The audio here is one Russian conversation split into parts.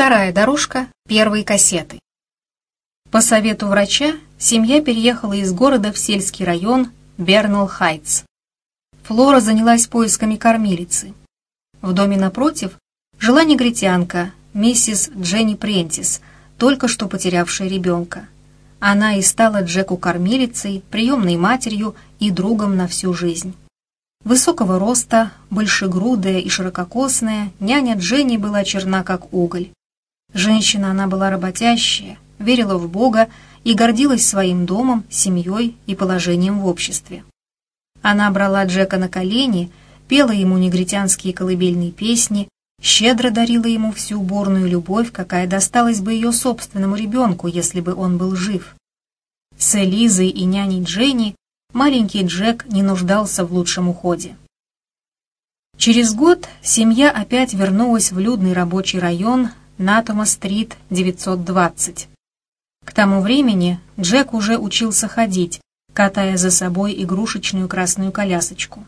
Вторая дорожка первой кассеты. По совету врача семья переехала из города в сельский район Бернелл-Хайтс. Флора занялась поисками кормилицы. В доме напротив жила негритянка, миссис Дженни Прентис, только что потерявшая ребенка. Она и стала Джеку кормилицей, приемной матерью и другом на всю жизнь. Высокого роста, большегрудая и ширококосная, няня Дженни была черна как уголь. Женщина она была работящая, верила в Бога и гордилась своим домом, семьей и положением в обществе. Она брала Джека на колени, пела ему негритянские колыбельные песни, щедро дарила ему всю уборную любовь, какая досталась бы ее собственному ребенку, если бы он был жив. С Элизой и няней Дженни маленький Джек не нуждался в лучшем уходе. Через год семья опять вернулась в людный рабочий район Натома-стрит, 920. К тому времени Джек уже учился ходить, катая за собой игрушечную красную колясочку.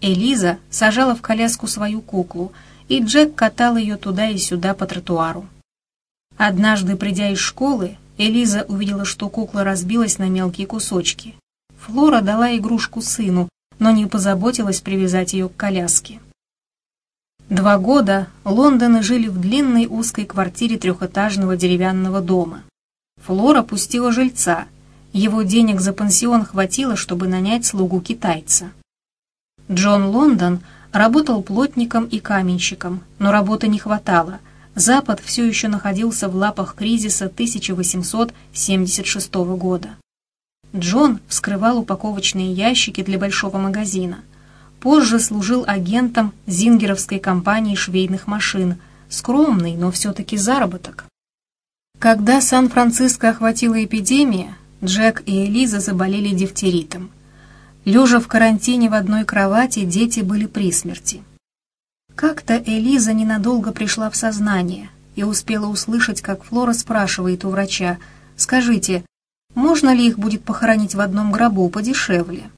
Элиза сажала в коляску свою куклу, и Джек катал ее туда и сюда по тротуару. Однажды, придя из школы, Элиза увидела, что кукла разбилась на мелкие кусочки. Флора дала игрушку сыну, но не позаботилась привязать ее к коляске. Два года Лондоны жили в длинной узкой квартире трехэтажного деревянного дома. Флора пустила жильца. Его денег за пансион хватило, чтобы нанять слугу китайца. Джон Лондон работал плотником и каменщиком, но работы не хватало. Запад все еще находился в лапах кризиса 1876 года. Джон вскрывал упаковочные ящики для большого магазина – Позже служил агентом зингеровской компании швейных машин. Скромный, но все-таки заработок. Когда Сан-Франциско охватила эпидемия, Джек и Элиза заболели дифтеритом. Лежа в карантине в одной кровати, дети были при смерти. Как-то Элиза ненадолго пришла в сознание и успела услышать, как Флора спрашивает у врача, «Скажите, можно ли их будет похоронить в одном гробу подешевле?»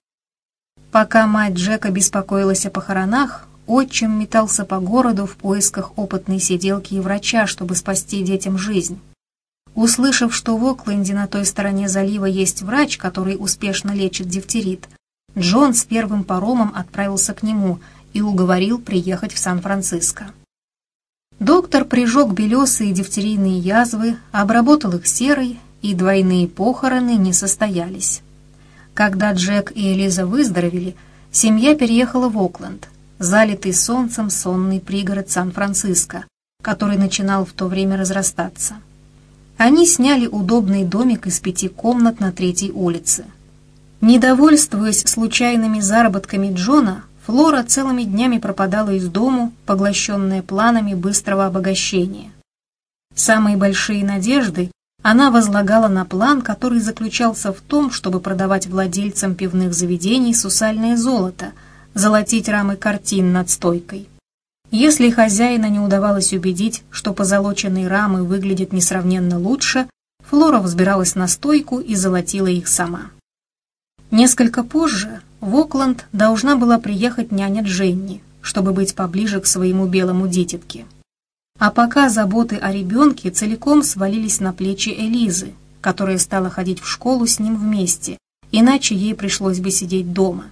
Пока мать Джека беспокоилась о похоронах, отчим метался по городу в поисках опытной сиделки и врача, чтобы спасти детям жизнь. Услышав, что в Окленде на той стороне залива есть врач, который успешно лечит дифтерит, Джон с первым паромом отправился к нему и уговорил приехать в Сан-Франциско. Доктор прижег белесые дифтерийные язвы, обработал их серой, и двойные похороны не состоялись. Когда Джек и Элиза выздоровели, семья переехала в Окленд, залитый солнцем сонный пригород Сан-Франциско, который начинал в то время разрастаться. Они сняли удобный домик из пяти комнат на третьей улице. Недовольствуясь случайными заработками Джона, Флора целыми днями пропадала из дому, поглощенная планами быстрого обогащения. Самые большие надежды она возлагала на план, который заключался в том, чтобы продавать владельцам пивных заведений сусальное золото, золотить рамы картин над стойкой. Если хозяина не удавалось убедить, что позолоченные рамы выглядят несравненно лучше, Флора взбиралась на стойку и золотила их сама. Несколько позже в Окленд должна была приехать няня Дженни, чтобы быть поближе к своему белому дитятке. А пока заботы о ребенке целиком свалились на плечи Элизы, которая стала ходить в школу с ним вместе, иначе ей пришлось бы сидеть дома.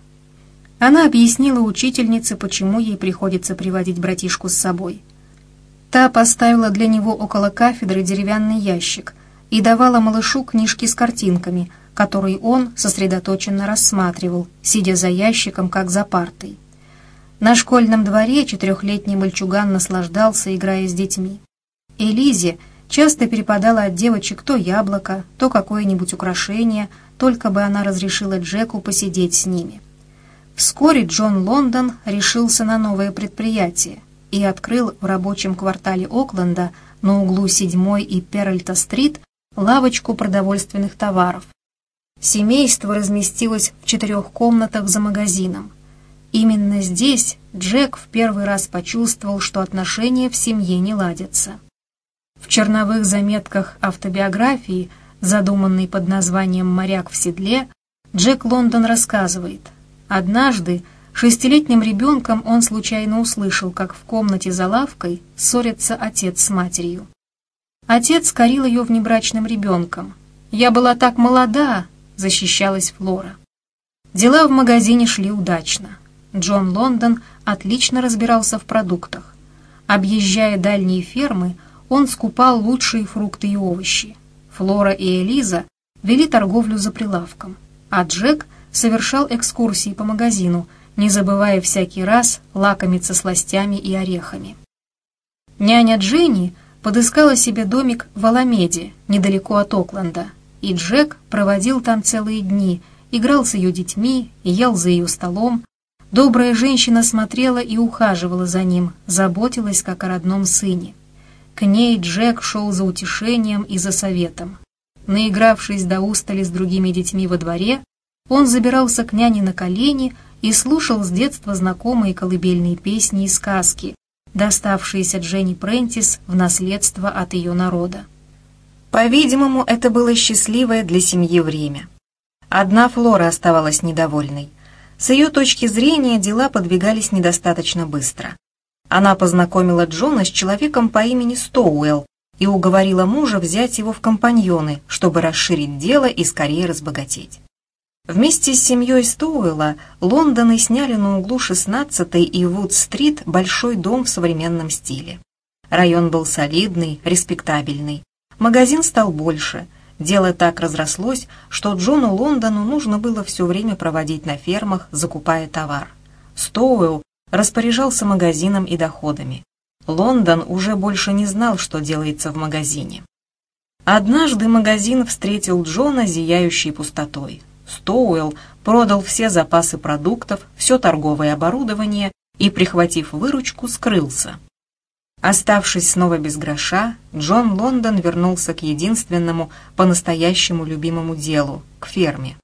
Она объяснила учительнице, почему ей приходится приводить братишку с собой. Та поставила для него около кафедры деревянный ящик и давала малышу книжки с картинками, которые он сосредоточенно рассматривал, сидя за ящиком, как за партой. На школьном дворе четырехлетний мальчуган наслаждался, играя с детьми. Элизе часто перепадала от девочек то яблоко, то какое-нибудь украшение, только бы она разрешила Джеку посидеть с ними. Вскоре Джон Лондон решился на новое предприятие и открыл в рабочем квартале Окленда на углу 7 и Перальта-стрит лавочку продовольственных товаров. Семейство разместилось в четырех комнатах за магазином – Именно здесь Джек в первый раз почувствовал, что отношения в семье не ладятся. В черновых заметках автобиографии, задуманной под названием «Моряк в седле», Джек Лондон рассказывает, «Однажды шестилетним ребенком он случайно услышал, как в комнате за лавкой ссорятся отец с матерью. Отец корил ее внебрачным ребенком. «Я была так молода», — защищалась Флора. Дела в магазине шли удачно. Джон Лондон отлично разбирался в продуктах. Объезжая дальние фермы, он скупал лучшие фрукты и овощи. Флора и Элиза вели торговлю за прилавком, а Джек совершал экскурсии по магазину, не забывая всякий раз лакомиться сластями и орехами. Няня Дженни подыскала себе домик в Аламеде, недалеко от Окленда, и Джек проводил там целые дни, играл с ее детьми, ел за ее столом. Добрая женщина смотрела и ухаживала за ним, заботилась как о родном сыне. К ней Джек шел за утешением и за советом. Наигравшись до устали с другими детьми во дворе, он забирался к няне на колени и слушал с детства знакомые колыбельные песни и сказки, доставшиеся Дженни Прентис в наследство от ее народа. По-видимому, это было счастливое для семьи время. Одна Флора оставалась недовольной. С ее точки зрения дела подвигались недостаточно быстро. Она познакомила Джона с человеком по имени Стоуэлл и уговорила мужа взять его в компаньоны, чтобы расширить дело и скорее разбогатеть. Вместе с семьей Стоуэлла Лондоны сняли на углу 16 и Вуд-стрит большой дом в современном стиле. Район был солидный, респектабельный. Магазин стал больше. Дело так разрослось, что Джону Лондону нужно было все время проводить на фермах, закупая товар. Стоуэлл распоряжался магазином и доходами. Лондон уже больше не знал, что делается в магазине. Однажды магазин встретил Джона зияющей пустотой. Стоуэлл продал все запасы продуктов, все торговое оборудование и, прихватив выручку, скрылся. Оставшись снова без гроша, Джон Лондон вернулся к единственному, по-настоящему любимому делу – к ферме.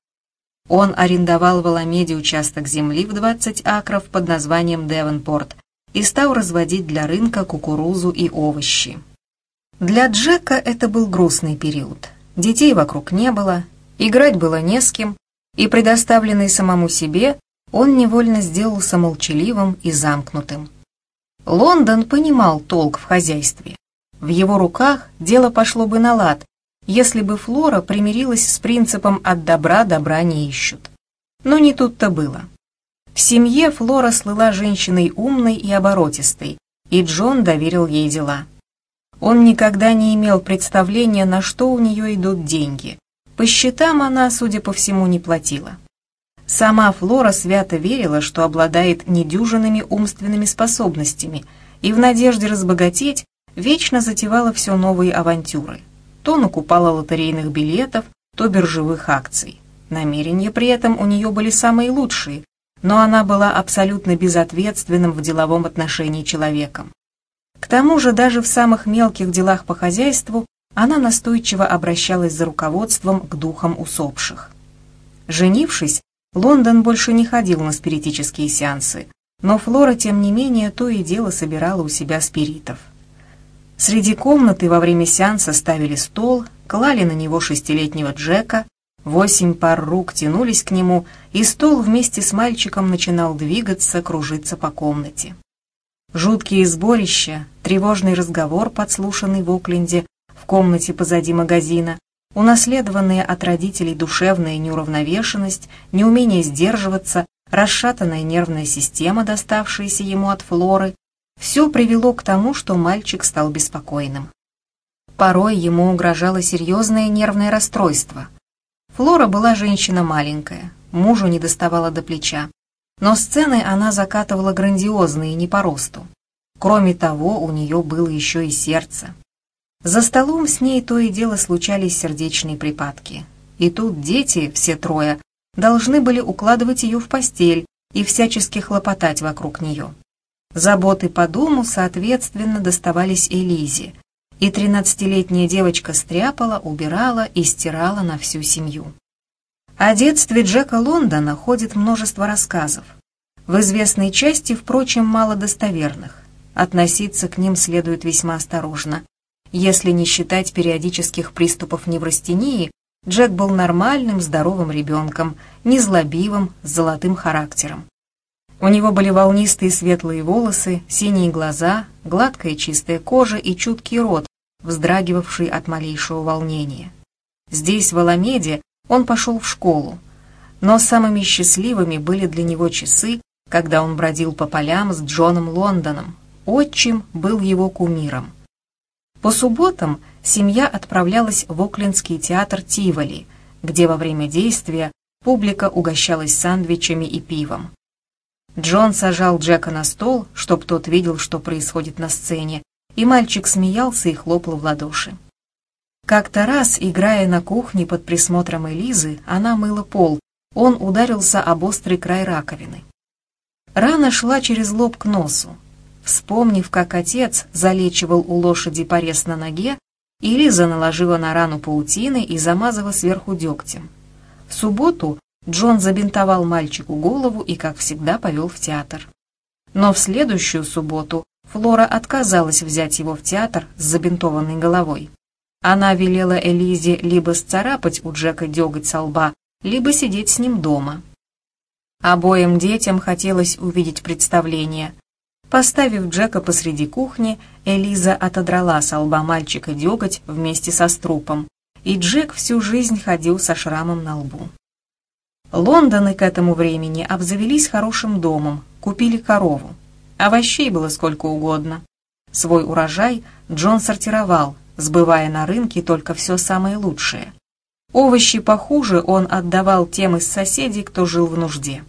Он арендовал в Аламеде участок земли в 20 акров под названием Девонпорт и стал разводить для рынка кукурузу и овощи. Для Джека это был грустный период. Детей вокруг не было, Играть было не с кем, и, предоставленный самому себе, он невольно сделался молчаливым и замкнутым. Лондон понимал толк в хозяйстве. В его руках дело пошло бы на лад, если бы Флора примирилась с принципом «от добра добра не ищут». Но не тут-то было. В семье Флора слыла женщиной умной и оборотистой, и Джон доверил ей дела. Он никогда не имел представления, на что у нее идут деньги, по счетам она, судя по всему, не платила. Сама Флора свято верила, что обладает недюжинными умственными способностями и в надежде разбогатеть вечно затевала все новые авантюры. То накупала лотерейных билетов, то биржевых акций. Намерения при этом у нее были самые лучшие, но она была абсолютно безответственным в деловом отношении человеком. К тому же даже в самых мелких делах по хозяйству она настойчиво обращалась за руководством к духам усопших. Женившись, Лондон больше не ходил на спиритические сеансы, но Флора, тем не менее, то и дело собирала у себя спиритов. Среди комнаты во время сеанса ставили стол, клали на него шестилетнего Джека, восемь пар рук тянулись к нему, и стол вместе с мальчиком начинал двигаться, кружиться по комнате. Жуткие сборища, тревожный разговор, подслушанный в Окленде, в комнате позади магазина, унаследованные от родителей душевная неуравновешенность, неумение сдерживаться, расшатанная нервная система, доставшаяся ему от Флоры, все привело к тому, что мальчик стал беспокойным. Порой ему угрожало серьезное нервное расстройство. Флора была женщина маленькая, мужу не доставала до плеча, но сцены она закатывала грандиозные, не по росту. Кроме того, у нее было еще и сердце. За столом с ней то и дело случались сердечные припадки. И тут дети, все трое, должны были укладывать ее в постель и всячески хлопотать вокруг нее. Заботы по дому, соответственно, доставались Элизе, и тринадцатилетняя девочка стряпала, убирала и стирала на всю семью. О детстве Джека Лондона ходит множество рассказов. В известной части, впрочем, мало достоверных. Относиться к ним следует весьма осторожно. Если не считать периодических приступов неврастении, Джек был нормальным, здоровым ребенком, незлобивым, с золотым характером. У него были волнистые светлые волосы, синие глаза, гладкая чистая кожа и чуткий рот, вздрагивавший от малейшего волнения. Здесь, в Аламеде, он пошел в школу, но самыми счастливыми были для него часы, когда он бродил по полям с Джоном Лондоном. Отчим был его кумиром. По субботам семья отправлялась в Оклендский театр Тиволи, где во время действия публика угощалась сандвичами и пивом. Джон сажал Джека на стол, чтоб тот видел, что происходит на сцене, и мальчик смеялся и хлопал в ладоши. Как-то раз, играя на кухне под присмотром Элизы, она мыла пол, он ударился об острый край раковины. Рана шла через лоб к носу. Вспомнив, как отец залечивал у лошади порез на ноге, Элиза наложила на рану паутины и замазала сверху дегтем. В субботу Джон забинтовал мальчику голову и, как всегда, повел в театр. Но в следующую субботу Флора отказалась взять его в театр с забинтованной головой. Она велела Элизе либо сцарапать у Джека деготь со лба, либо сидеть с ним дома. Обоим детям хотелось увидеть представление. Поставив Джека посреди кухни, Элиза отодрала со лба мальчика деготь вместе со струпом, и Джек всю жизнь ходил со шрамом на лбу. Лондоны к этому времени обзавелись хорошим домом, купили корову. Овощей было сколько угодно. Свой урожай Джон сортировал, сбывая на рынке только все самое лучшее. Овощи похуже он отдавал тем из соседей, кто жил в нужде.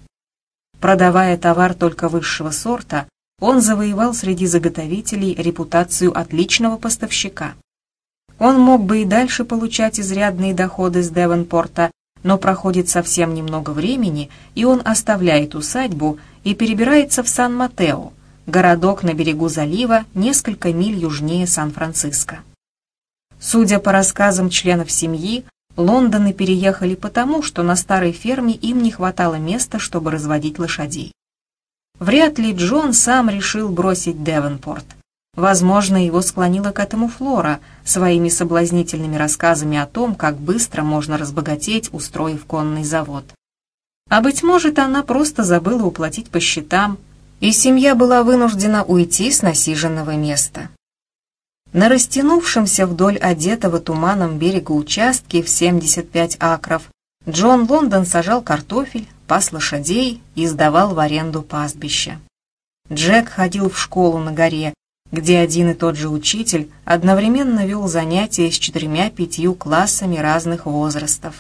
Продавая товар только высшего сорта, он завоевал среди заготовителей репутацию отличного поставщика. Он мог бы и дальше получать изрядные доходы с Девонпорта, но проходит совсем немного времени, и он оставляет усадьбу и перебирается в Сан-Матео, городок на берегу залива, несколько миль южнее Сан-Франциско. Судя по рассказам членов семьи, Лондоны переехали потому, что на старой ферме им не хватало места, чтобы разводить лошадей. Вряд ли Джон сам решил бросить Девонпорт. Возможно, его склонила к этому Флора своими соблазнительными рассказами о том, как быстро можно разбогатеть, устроив конный завод. А быть может, она просто забыла уплатить по счетам, и семья была вынуждена уйти с насиженного места. На растянувшемся вдоль одетого туманом берега участке в 75 акров Джон Лондон сажал картофель, пас лошадей и сдавал в аренду пастбища. Джек ходил в школу на горе, где один и тот же учитель одновременно вел занятия с четырьмя-пятью классами разных возрастов.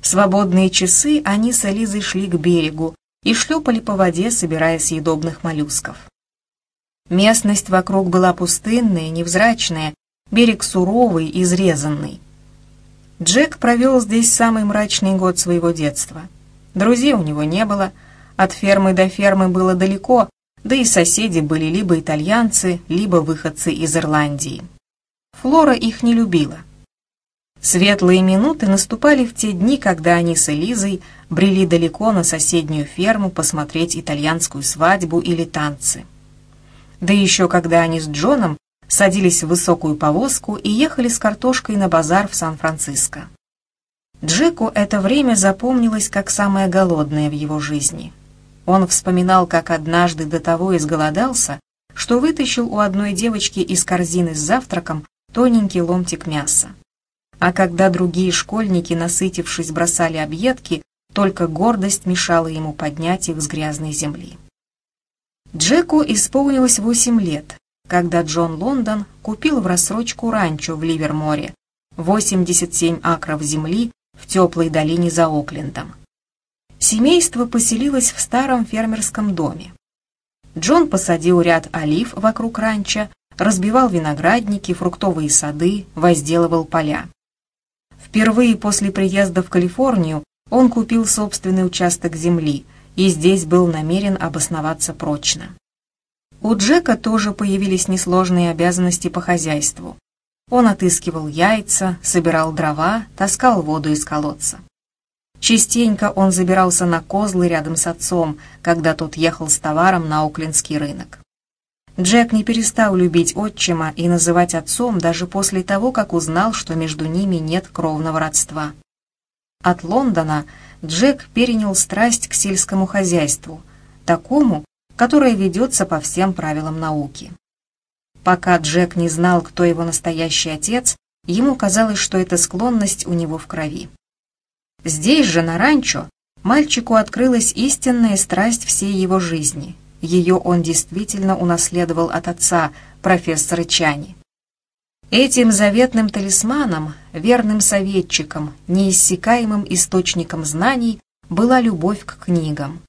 В свободные часы они с Элизой шли к берегу и шлепали по воде, собирая съедобных моллюсков. Местность вокруг была пустынная, невзрачная, берег суровый, изрезанный. Джек провел здесь самый мрачный год своего детства. Друзей у него не было, от фермы до фермы было далеко, да и соседи были либо итальянцы, либо выходцы из Ирландии. Флора их не любила. Светлые минуты наступали в те дни, когда они с Элизой брели далеко на соседнюю ферму посмотреть итальянскую свадьбу или танцы. Да еще когда они с Джоном садились в высокую повозку и ехали с картошкой на базар в Сан-Франциско. Джеку это время запомнилось как самое голодное в его жизни. Он вспоминал, как однажды до того изголодался, что вытащил у одной девочки из корзины с завтраком тоненький ломтик мяса. А когда другие школьники, насытившись, бросали объедки, только гордость мешала ему поднять их с грязной земли. Джеку исполнилось 8 лет, когда Джон Лондон купил в рассрочку ранчо в Ливерморе, 87 акров земли в теплой долине за Оклендом. Семейство поселилось в старом фермерском доме. Джон посадил ряд олив вокруг ранчо, разбивал виноградники, фруктовые сады, возделывал поля. Впервые после приезда в Калифорнию он купил собственный участок земли и здесь был намерен обосноваться прочно. У Джека тоже появились несложные обязанности по хозяйству. Он отыскивал яйца, собирал дрова, таскал воду из колодца. Частенько он забирался на козлы рядом с отцом, когда тот ехал с товаром на Оклендский рынок. Джек не перестал любить отчима и называть отцом даже после того, как узнал, что между ними нет кровного родства. От Лондона Джек перенял страсть к сельскому хозяйству, такому, которое ведется по всем правилам науки. Пока Джек не знал, кто его настоящий отец, ему казалось, что эта склонность у него в крови. Здесь же, на ранчо, мальчику открылась истинная страсть всей его жизни. Ее он действительно унаследовал от отца, профессора Чани. Этим заветным талисманом, верным советчиком, неиссякаемым источником знаний была любовь к книгам.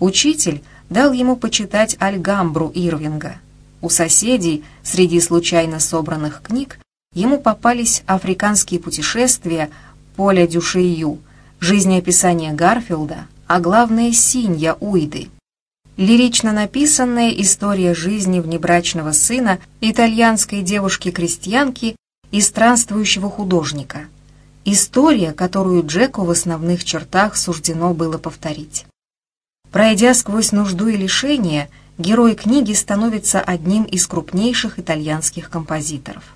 Учитель дал ему почитать Альгамбру Ирвинга. У соседей, среди случайно собранных книг, ему попались африканские путешествия Поля Дюшею, жизнеописание Гарфилда, а главное Синья Уиды лирично написанная история жизни внебрачного сына итальянской девушки-крестьянки и странствующего художника. История, которую Джеку в основных чертах суждено было повторить. Пройдя сквозь нужду и лишения, герой книги становится одним из крупнейших итальянских композиторов.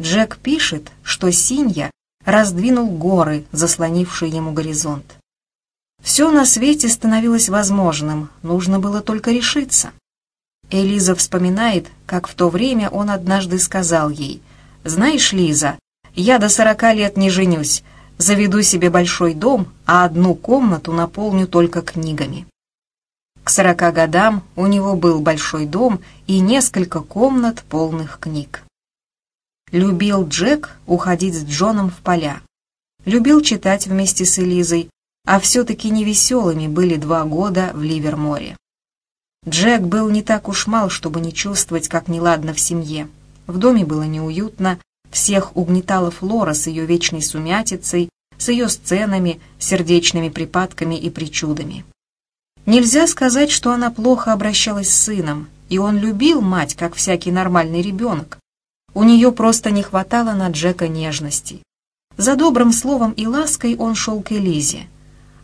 Джек пишет, что Синья раздвинул горы, заслонившие ему горизонт. Все на свете становилось возможным, нужно было только решиться. Элиза вспоминает, как в то время он однажды сказал ей, «Знаешь, Лиза, я до сорока лет не женюсь, заведу себе большой дом, а одну комнату наполню только книгами». К сорока годам у него был большой дом и несколько комнат полных книг. Любил Джек уходить с Джоном в поля. Любил читать вместе с Элизой, а все-таки невеселыми были два года в Ливерморе. Джек был не так уж мал, чтобы не чувствовать, как неладно в семье. В доме было неуютно, всех угнетала Флора с ее вечной сумятицей, с ее сценами, сердечными припадками и причудами. Нельзя сказать, что она плохо обращалась с сыном, и он любил мать, как всякий нормальный ребенок. У нее просто не хватало на Джека нежности. За добрым словом и лаской он шел к Элизе.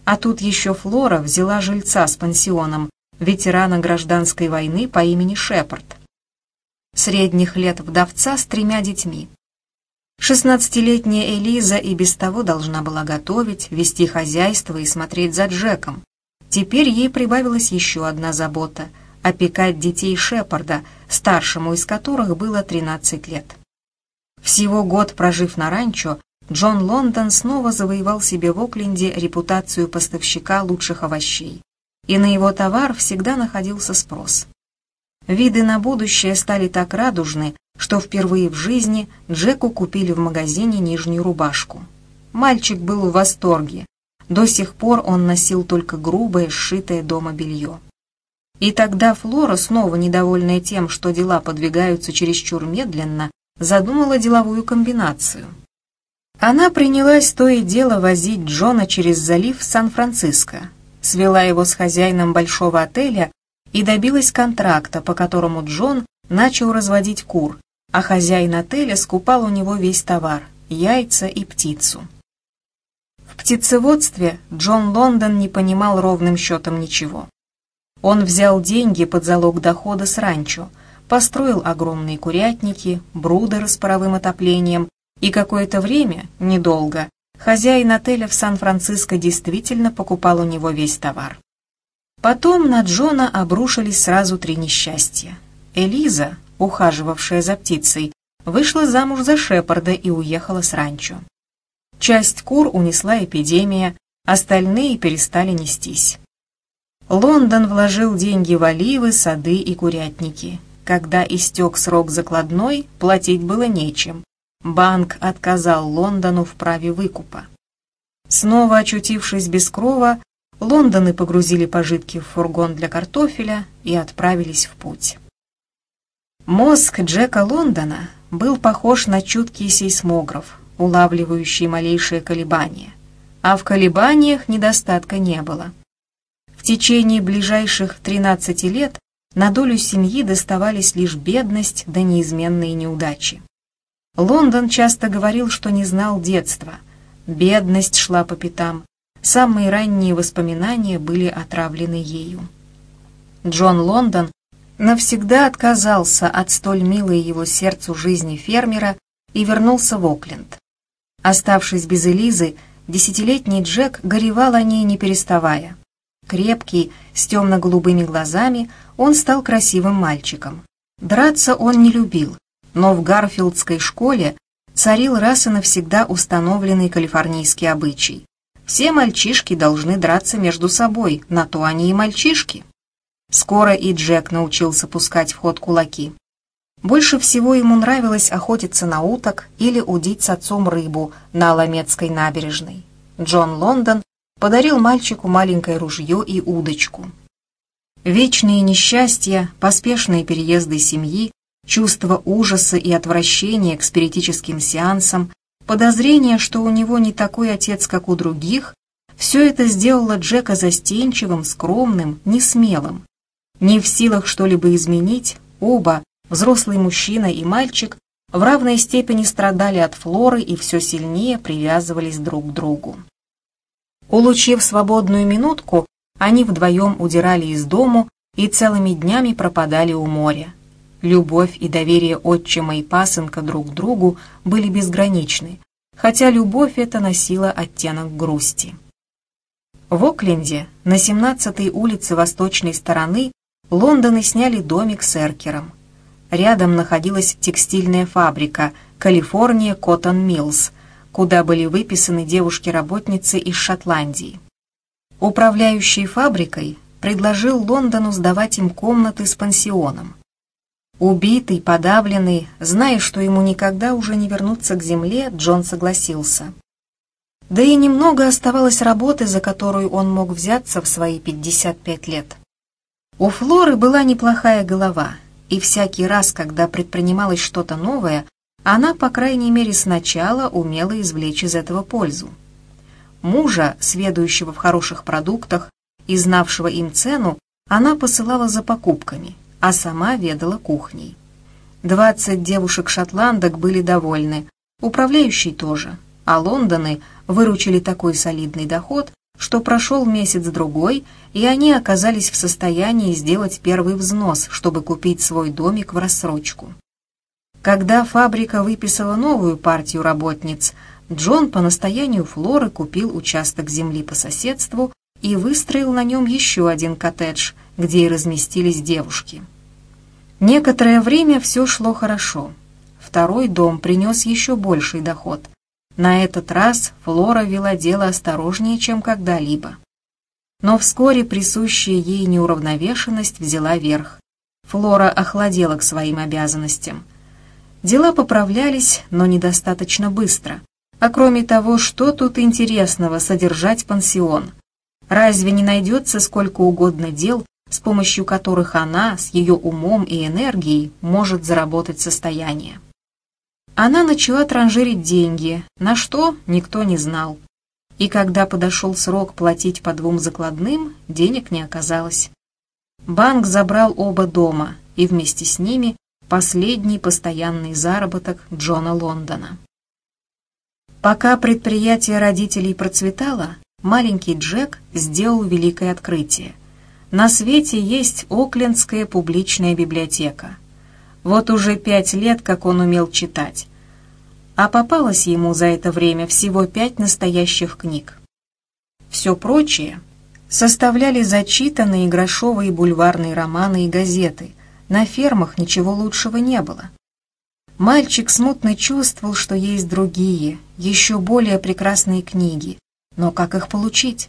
А тут еще Флора взяла жильца с пансионом, ветерана гражданской войны по имени Шепард. Средних лет вдовца с тремя детьми. Шестнадцатилетняя Элиза и без того должна была готовить, вести хозяйство и смотреть за Джеком. Теперь ей прибавилась еще одна забота — опекать детей Шепарда, старшему из которых было 13 лет. Всего год прожив на ранчо, Джон Лондон снова завоевал себе в Окленде репутацию поставщика лучших овощей, и на его товар всегда находился спрос. Виды на будущее стали так радужны, что впервые в жизни Джеку купили в магазине нижнюю рубашку. Мальчик был в восторге. До сих пор он носил только грубое, сшитое дома белье. И тогда Флора, снова недовольная тем, что дела подвигаются чересчур медленно, задумала деловую комбинацию – она принялась то и дело возить Джона через залив в Сан-Франциско, свела его с хозяином большого отеля и добилась контракта, по которому Джон начал разводить кур, а хозяин отеля скупал у него весь товар – яйца и птицу. В птицеводстве Джон Лондон не понимал ровным счетом ничего. Он взял деньги под залог дохода с ранчо, построил огромные курятники, брудеры с паровым отоплением и какое-то время, недолго, хозяин отеля в Сан-Франциско действительно покупал у него весь товар. Потом на Джона обрушились сразу три несчастья. Элиза, ухаживавшая за птицей, вышла замуж за Шепарда и уехала с ранчо. Часть кур унесла эпидемия, остальные перестали нестись. Лондон вложил деньги в оливы, сады и курятники. Когда истек срок закладной, платить было нечем, банк отказал Лондону в праве выкупа. Снова очутившись без крова, Лондоны погрузили пожитки в фургон для картофеля и отправились в путь. Мозг Джека Лондона был похож на чуткий сейсмограф, улавливающий малейшие колебания, а в колебаниях недостатка не было. В течение ближайших 13 лет на долю семьи доставались лишь бедность да неизменные неудачи. Лондон часто говорил, что не знал детства. Бедность шла по пятам. Самые ранние воспоминания были отравлены ею. Джон Лондон навсегда отказался от столь милой его сердцу жизни фермера и вернулся в Окленд. Оставшись без Элизы, десятилетний Джек горевал о ней не переставая. Крепкий, с темно-голубыми глазами, он стал красивым мальчиком. Драться он не любил, но в Гарфилдской школе царил раз и навсегда установленный калифорнийский обычай. Все мальчишки должны драться между собой, на то они и мальчишки. Скоро и Джек научился пускать в ход кулаки. Больше всего ему нравилось охотиться на уток или удить с отцом рыбу на Аламедской набережной. Джон Лондон подарил мальчику маленькое ружье и удочку. Вечные несчастья, поспешные переезды семьи, чувство ужаса и отвращения к спиритическим сеансам, подозрение, что у него не такой отец, как у других, все это сделало Джека застенчивым, скромным, несмелым. Не в силах что-либо изменить, оба, взрослый мужчина и мальчик, в равной степени страдали от флоры и все сильнее привязывались друг к другу. Улучив свободную минутку, они вдвоем удирали из дому и целыми днями пропадали у моря. Любовь и доверие отчима и пасынка друг к другу были безграничны, хотя любовь эта носила оттенок грусти. В Окленде, на 17-й улице восточной стороны, Лондоны сняли домик с эркером. Рядом находилась текстильная фабрика «Калифорния Коттон Миллс», куда были выписаны девушки-работницы из Шотландии. Управляющий фабрикой предложил Лондону сдавать им комнаты с пансионом. Убитый, подавленный, зная, что ему никогда уже не вернуться к земле, Джон согласился. Да и немного оставалось работы, за которую он мог взяться в свои 55 лет. У Флоры была неплохая голова, и всякий раз, когда предпринималось что-то новое, она, по крайней мере, сначала умела извлечь из этого пользу. Мужа, сведущего в хороших продуктах и знавшего им цену, она посылала за покупками, а сама ведала кухней. Двадцать девушек-шотландок были довольны, управляющий тоже, а Лондоны выручили такой солидный доход, что прошел месяц-другой, и они оказались в состоянии сделать первый взнос, чтобы купить свой домик в рассрочку. Когда фабрика выписала новую партию работниц – Джон по настоянию Флоры купил участок земли по соседству и выстроил на нем еще один коттедж, где и разместились девушки. Некоторое время все шло хорошо. Второй дом принес еще больший доход. На этот раз Флора вела дело осторожнее, чем когда-либо. Но вскоре присущая ей неуравновешенность взяла верх. Флора охладела к своим обязанностям. Дела поправлялись, но недостаточно быстро. А кроме того, что тут интересного содержать пансион? Разве не найдется сколько угодно дел, с помощью которых она с ее умом и энергией может заработать состояние? Она начала транжирить деньги, на что никто не знал. И когда подошел срок платить по двум закладным, денег не оказалось. Банк забрал оба дома, и вместе с ними последний постоянный заработок Джона Лондона. Пока предприятие родителей процветало, маленький Джек сделал великое открытие. На свете есть Оклендская публичная библиотека. Вот уже пять лет, как он умел читать. А попалось ему за это время всего пять настоящих книг. Все прочее составляли зачитанные грошовые бульварные романы и газеты. На фермах ничего лучшего не было. Мальчик смутно чувствовал, что есть другие, еще более прекрасные книги. Но как их получить?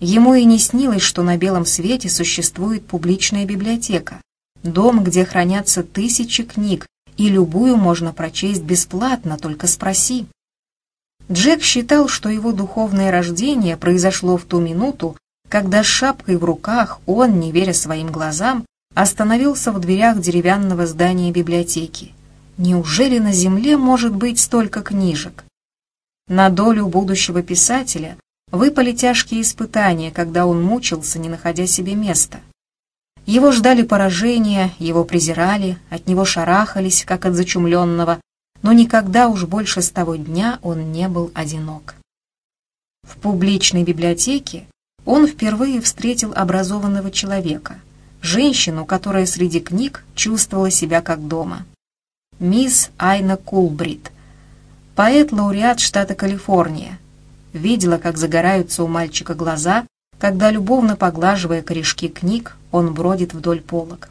Ему и не снилось, что на белом свете существует публичная библиотека, дом, где хранятся тысячи книг, и любую можно прочесть бесплатно, только спроси. Джек считал, что его духовное рождение произошло в ту минуту, когда с шапкой в руках он, не веря своим глазам, остановился в дверях деревянного здания библиотеки. Неужели на земле может быть столько книжек? На долю будущего писателя выпали тяжкие испытания, когда он мучился, не находя себе места. Его ждали поражения, его презирали, от него шарахались, как от зачумленного, но никогда уж больше с того дня он не был одинок. В публичной библиотеке он впервые встретил образованного человека, женщину, которая среди книг чувствовала себя как дома мисс Айна Кулбрид, поэт-лауреат штата Калифорния. Видела, как загораются у мальчика глаза, когда, любовно поглаживая корешки книг, он бродит вдоль полок.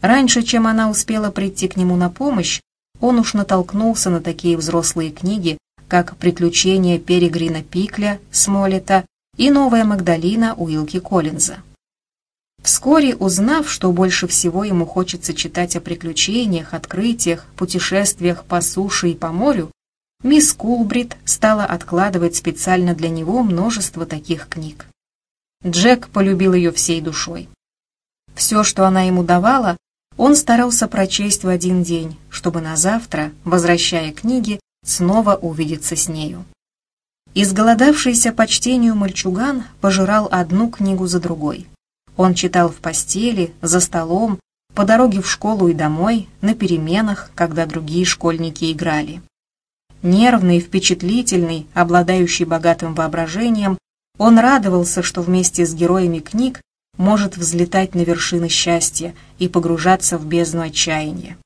Раньше, чем она успела прийти к нему на помощь, он уж натолкнулся на такие взрослые книги, как «Приключения Перегрина Пикля» Смолета и «Новая Магдалина» Уилки Коллинза. Вскоре, узнав, что больше всего ему хочется читать о приключениях, открытиях, путешествиях по суше и по морю, мисс Кулбрид стала откладывать специально для него множество таких книг. Джек полюбил ее всей душой. Все, что она ему давала, он старался прочесть в один день, чтобы на завтра, возвращая книги, снова увидеться с нею. Изголодавшийся по чтению мальчуган пожирал одну книгу за другой. Он читал в постели, за столом, по дороге в школу и домой, на переменах, когда другие школьники играли. Нервный, впечатлительный, обладающий богатым воображением, он радовался, что вместе с героями книг может взлетать на вершины счастья и погружаться в бездну отчаяния,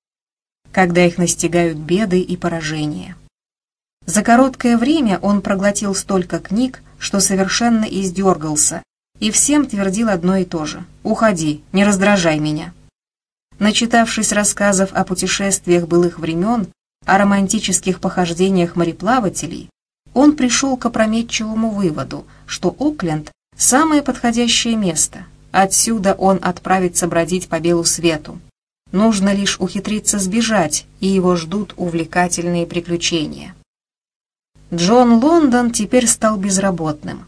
когда их настигают беды и поражения. За короткое время он проглотил столько книг, что совершенно издергался, и всем твердил одно и то же «Уходи, не раздражай меня». Начитавшись рассказов о путешествиях былых времен, о романтических похождениях мореплавателей, он пришел к опрометчивому выводу, что Окленд – самое подходящее место. Отсюда он отправится бродить по белу свету. Нужно лишь ухитриться сбежать, и его ждут увлекательные приключения. Джон Лондон теперь стал безработным.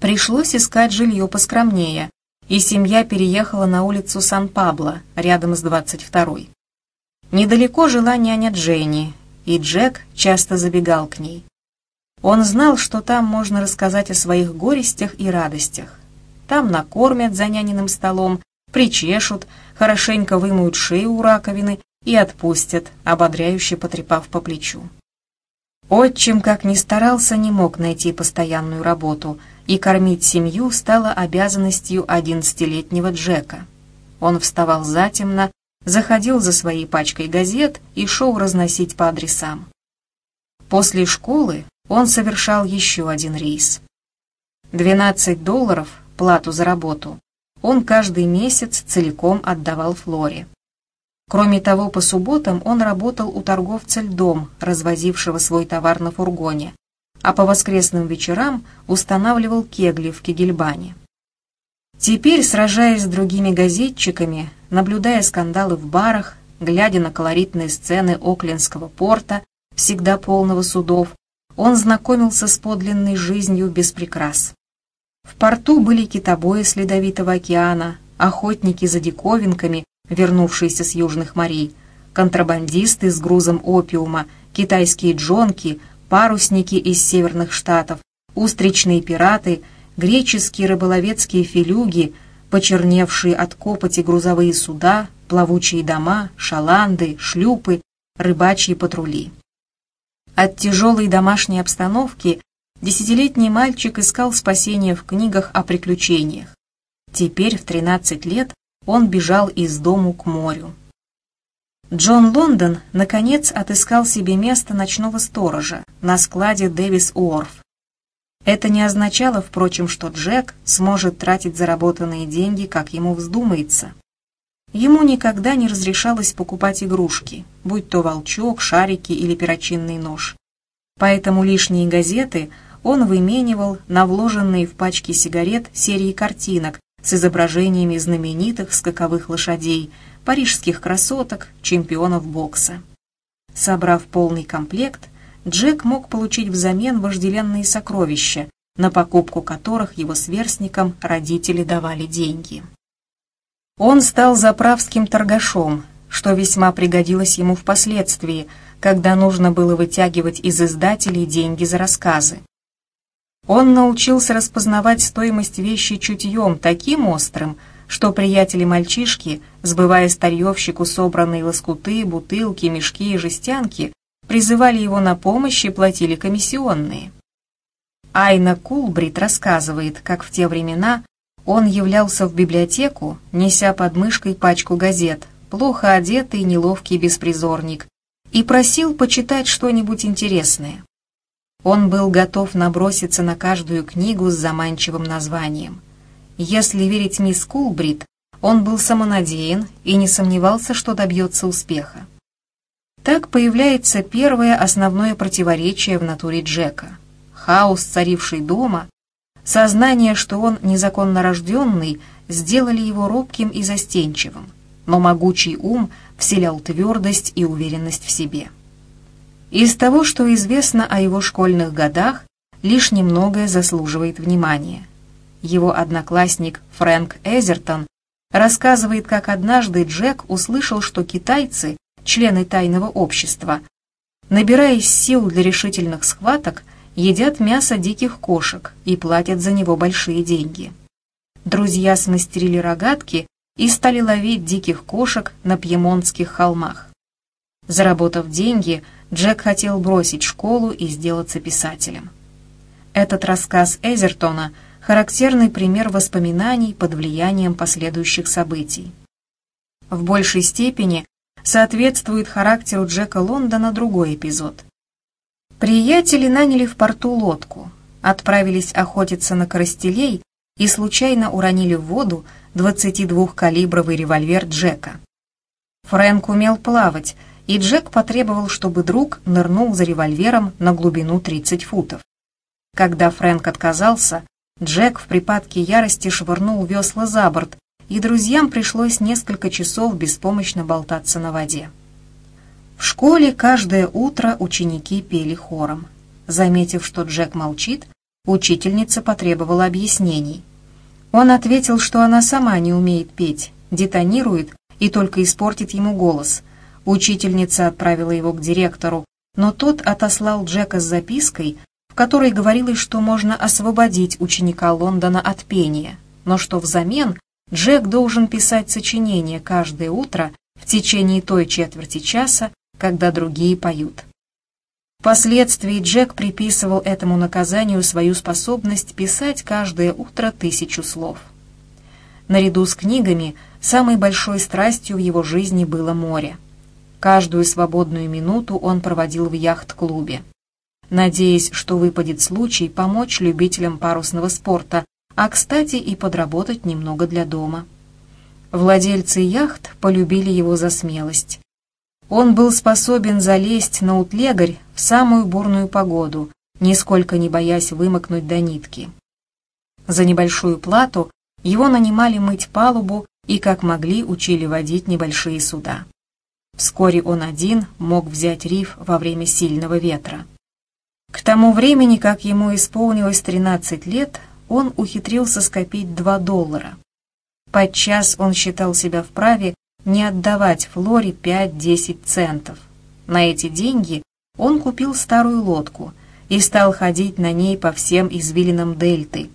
Пришлось искать жилье поскромнее, и семья переехала на улицу Сан-Пабло, рядом с 22-й. Недалеко жила няня Дженни, и Джек часто забегал к ней. Он знал, что там можно рассказать о своих горестях и радостях. Там накормят за няниным столом, причешут, хорошенько вымоют шею у раковины и отпустят, ободряюще потрепав по плечу. Отчим, как ни старался, не мог найти постоянную работу — и кормить семью стало обязанностью одиннадцатилетнего Джека. Он вставал затемно, заходил за своей пачкой газет и шел разносить по адресам. После школы он совершал еще один рейс. 12 долларов, плату за работу, он каждый месяц целиком отдавал Флоре. Кроме того, по субботам он работал у торговца льдом, развозившего свой товар на фургоне, а по воскресным вечерам устанавливал кегли в Кегельбане. Теперь, сражаясь с другими газетчиками, наблюдая скандалы в барах, глядя на колоритные сцены Оклендского порта, всегда полного судов, он знакомился с подлинной жизнью без прикрас. В порту были китобои с Ледовитого океана, охотники за диковинками, вернувшиеся с южных морей, контрабандисты с грузом опиума, китайские джонки – парусники из северных штатов, устричные пираты, греческие рыболовецкие филюги, почерневшие от копоти грузовые суда, плавучие дома, шаланды, шлюпы, рыбачьи патрули. От тяжелой домашней обстановки десятилетний мальчик искал спасения в книгах о приключениях. Теперь в 13 лет он бежал из дому к морю. Джон Лондон, наконец, отыскал себе место ночного сторожа на складе Дэвис Уорф. Это не означало, впрочем, что Джек сможет тратить заработанные деньги, как ему вздумается. Ему никогда не разрешалось покупать игрушки, будь то волчок, шарики или перочинный нож. Поэтому лишние газеты он выменивал на вложенные в пачки сигарет серии картинок с изображениями знаменитых скаковых лошадей – парижских красоток, чемпионов бокса. Собрав полный комплект, Джек мог получить взамен вожделенные сокровища, на покупку которых его сверстникам родители давали деньги. Он стал заправским торгашом, что весьма пригодилось ему впоследствии, когда нужно было вытягивать из издателей деньги за рассказы. Он научился распознавать стоимость вещи чутьем таким острым, что приятели-мальчишки, сбывая старьевщику собранные лоскуты, бутылки, мешки и жестянки, призывали его на помощь и платили комиссионные. Айна Кулбрид рассказывает, как в те времена он являлся в библиотеку, неся под мышкой пачку газет, плохо одетый неловкий беспризорник, и просил почитать что-нибудь интересное. Он был готов наброситься на каждую книгу с заманчивым названием – если верить мисс Кулбрид, он был самонадеян и не сомневался, что добьется успеха. Так появляется первое основное противоречие в натуре Джека. Хаос, царивший дома, сознание, что он незаконно рожденный, сделали его робким и застенчивым, но могучий ум вселял твердость и уверенность в себе. Из того, что известно о его школьных годах, лишь немногое заслуживает внимания. Его одноклассник Фрэнк Эзертон рассказывает, как однажды Джек услышал, что китайцы члены тайного общества, набираясь сил для решительных схваток, едят мясо диких кошек и платят за него большие деньги. Друзья смастерили рогатки и стали ловить диких кошек на пьемонтских холмах. Заработав деньги, Джек хотел бросить школу и сделаться писателем. Этот рассказ Эзертона – характерный пример воспоминаний под влиянием последующих событий. В большей степени соответствует характеру Джека Лондона другой эпизод. Приятели наняли в порту лодку, отправились охотиться на коростелей и случайно уронили в воду 22-калибровый револьвер Джека. Фрэнк умел плавать, и Джек потребовал, чтобы друг нырнул за револьвером на глубину 30 футов. Когда Фрэнк отказался, Джек в припадке ярости швырнул весла за борт, и друзьям пришлось несколько часов беспомощно болтаться на воде. В школе каждое утро ученики пели хором. Заметив, что Джек молчит, учительница потребовала объяснений. Он ответил, что она сама не умеет петь, детонирует и только испортит ему голос. Учительница отправила его к директору, но тот отослал Джека с запиской, в которой говорилось, что можно освободить ученика Лондона от пения, но что взамен Джек должен писать сочинение каждое утро в течение той четверти часа, когда другие поют. Впоследствии Джек приписывал этому наказанию свою способность писать каждое утро тысячу слов. Наряду с книгами самой большой страстью в его жизни было море. Каждую свободную минуту он проводил в яхт-клубе. Надеясь, что выпадет случай помочь любителям парусного спорта, а, кстати, и подработать немного для дома. Владельцы яхт полюбили его за смелость. Он был способен залезть на утлегарь в самую бурную погоду, нисколько не боясь вымокнуть до нитки. За небольшую плату его нанимали мыть палубу и, как могли, учили водить небольшие суда. Вскоре он один мог взять риф во время сильного ветра. К тому времени, как ему исполнилось 13 лет, он ухитрился скопить 2 доллара. Подчас он считал себя вправе не отдавать Флоре 5-10 центов. На эти деньги он купил старую лодку и стал ходить на ней по всем извилинам дельты,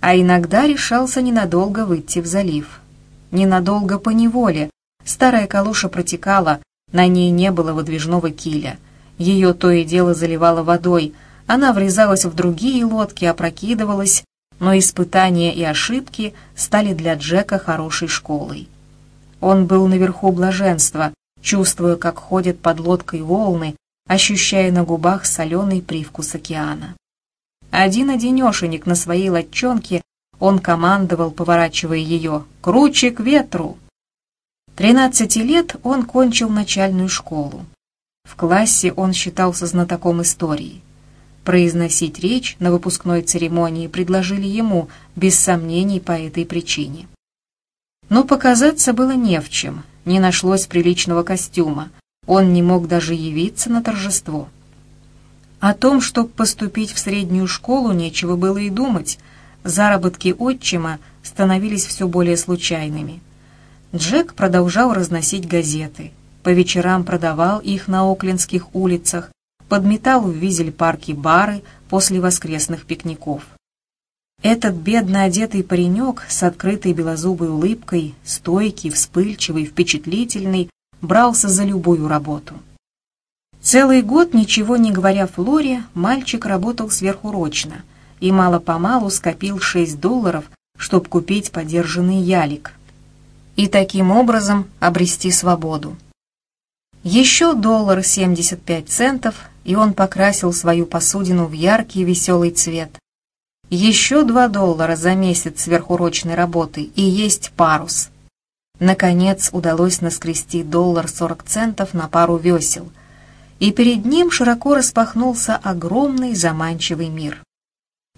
а иногда решался ненадолго выйти в залив. Ненадолго по неволе, старая калуша протекала, на ней не было выдвижного киля. Ее то и дело заливало водой, она врезалась в другие лодки, опрокидывалась, но испытания и ошибки стали для Джека хорошей школой. Он был наверху блаженства, чувствуя, как ходят под лодкой волны, ощущая на губах соленый привкус океана. Один-одинешенек на своей лодчонке он командовал, поворачивая ее «Круче к ветру!». Тринадцати лет он кончил начальную школу. В классе он считался знатоком истории. Произносить речь на выпускной церемонии предложили ему, без сомнений, по этой причине. Но показаться было не в чем, не нашлось приличного костюма, он не мог даже явиться на торжество. О том, чтобы поступить в среднюю школу, нечего было и думать, заработки отчима становились все более случайными. Джек продолжал разносить газеты, по вечерам продавал их на Оклендских улицах, подметал в Визель-парке бары после воскресных пикников. Этот бедно одетый паренек с открытой белозубой улыбкой, стойкий, вспыльчивый, впечатлительный, брался за любую работу. Целый год, ничего не говоря Флоре, мальчик работал сверхурочно и мало-помалу скопил 6 долларов, чтобы купить подержанный ялик и таким образом обрести свободу. Еще доллар 75 центов, и он покрасил свою посудину в яркий веселый цвет. Еще два доллара за месяц сверхурочной работы, и есть парус. Наконец удалось наскрести доллар сорок центов на пару весел, и перед ним широко распахнулся огромный заманчивый мир.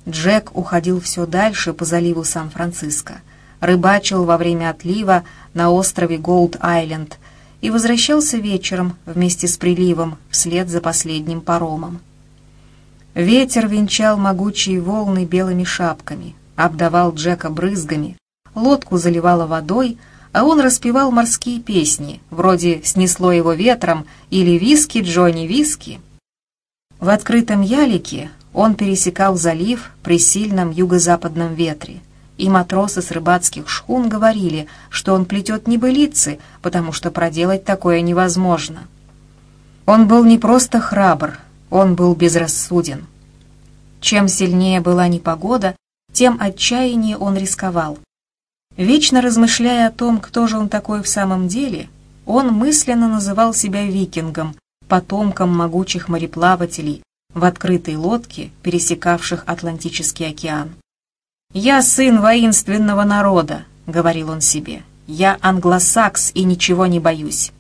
Джек уходил все дальше по заливу Сан-Франциско, рыбачил во время отлива на острове Голд-Айленд и возвращался вечером вместе с приливом вслед за последним паромом. Ветер венчал могучие волны белыми шапками, обдавал Джека брызгами, лодку заливало водой, а он распевал морские песни, вроде «Снесло его ветром» или «Виски, Джонни, виски». В открытом ялике он пересекал залив при сильном юго-западном ветре, и матросы с рыбацких шхун говорили, что он плетет небылицы, потому что проделать такое невозможно. Он был не просто храбр, он был безрассуден. Чем сильнее была непогода, тем отчаяннее он рисковал. Вечно размышляя о том, кто же он такой в самом деле, он мысленно называл себя викингом, потомком могучих мореплавателей в открытой лодке, пересекавших Атлантический океан. «Я сын воинственного народа», — говорил он себе. «Я англосакс и ничего не боюсь».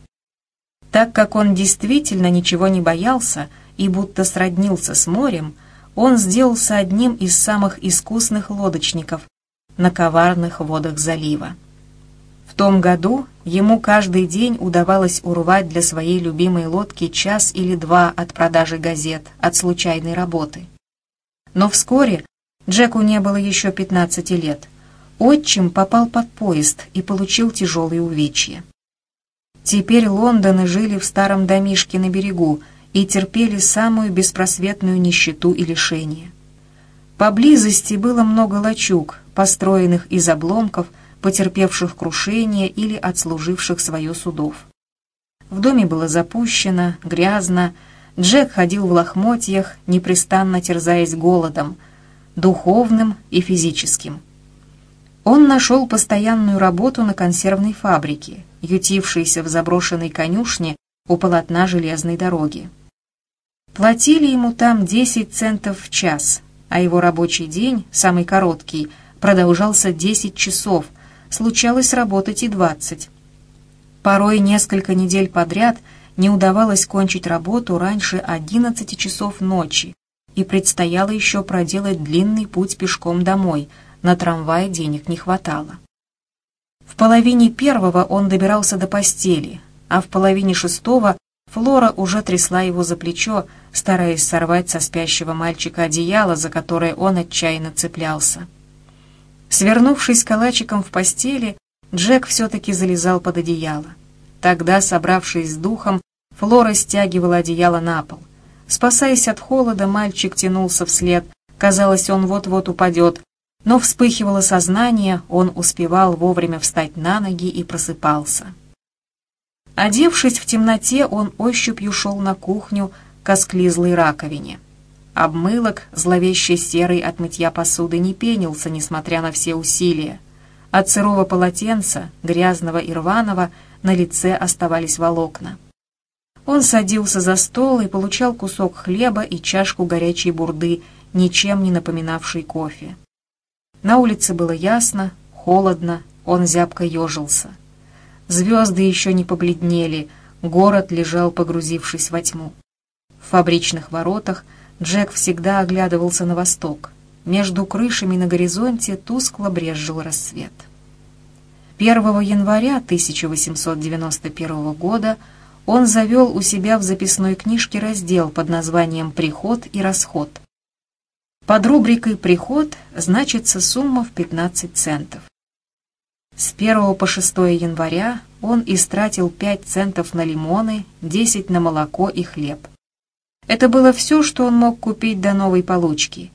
Так как он действительно ничего не боялся и будто сроднился с морем, он сделался одним из самых искусных лодочников на коварных водах залива. В том году ему каждый день удавалось урвать для своей любимой лодки час или два от продажи газет, от случайной работы. Но вскоре Джеку не было еще 15 лет. Отчим попал под поезд и получил тяжелые увечья. Теперь Лондоны жили в старом домишке на берегу и терпели самую беспросветную нищету и лишение. Поблизости было много лачуг, построенных из обломков, потерпевших крушение или отслуживших свое судов. В доме было запущено, грязно, Джек ходил в лохмотьях, непрестанно терзаясь голодом, духовным и физическим. Он нашел постоянную работу на консервной фабрике, ютившейся в заброшенной конюшне у полотна железной дороги. Платили ему там 10 центов в час, а его рабочий день, самый короткий, продолжался 10 часов, случалось работать и 20. Порой несколько недель подряд не удавалось кончить работу раньше 11 часов ночи, и предстояло еще проделать длинный путь пешком домой, на трамвай денег не хватало. В половине первого он добирался до постели, а в половине шестого Флора уже трясла его за плечо, стараясь сорвать со спящего мальчика одеяло, за которое он отчаянно цеплялся. Свернувшись калачиком в постели, Джек все-таки залезал под одеяло. Тогда, собравшись с духом, Флора стягивала одеяло на пол — Спасаясь от холода, мальчик тянулся вслед. Казалось, он вот-вот упадет. Но вспыхивало сознание, он успевал вовремя встать на ноги и просыпался. Одевшись в темноте, он ощупью шел на кухню к осклизлой раковине. Обмылок, зловеще серый от мытья посуды, не пенился, несмотря на все усилия. От сырого полотенца, грязного и рваного, на лице оставались волокна. Он садился за стол и получал кусок хлеба и чашку горячей бурды, ничем не напоминавшей кофе. На улице было ясно, холодно, он зябко ежился. Звезды еще не побледнели, город лежал, погрузившись во тьму. В фабричных воротах Джек всегда оглядывался на восток. Между крышами на горизонте тускло брезжил рассвет. 1 января 1891 года он завел у себя в записной книжке раздел под названием «Приход и расход». Под рубрикой «Приход» значится сумма в 15 центов. С 1 по 6 января он истратил 5 центов на лимоны, 10 на молоко и хлеб. Это было все, что он мог купить до новой получки.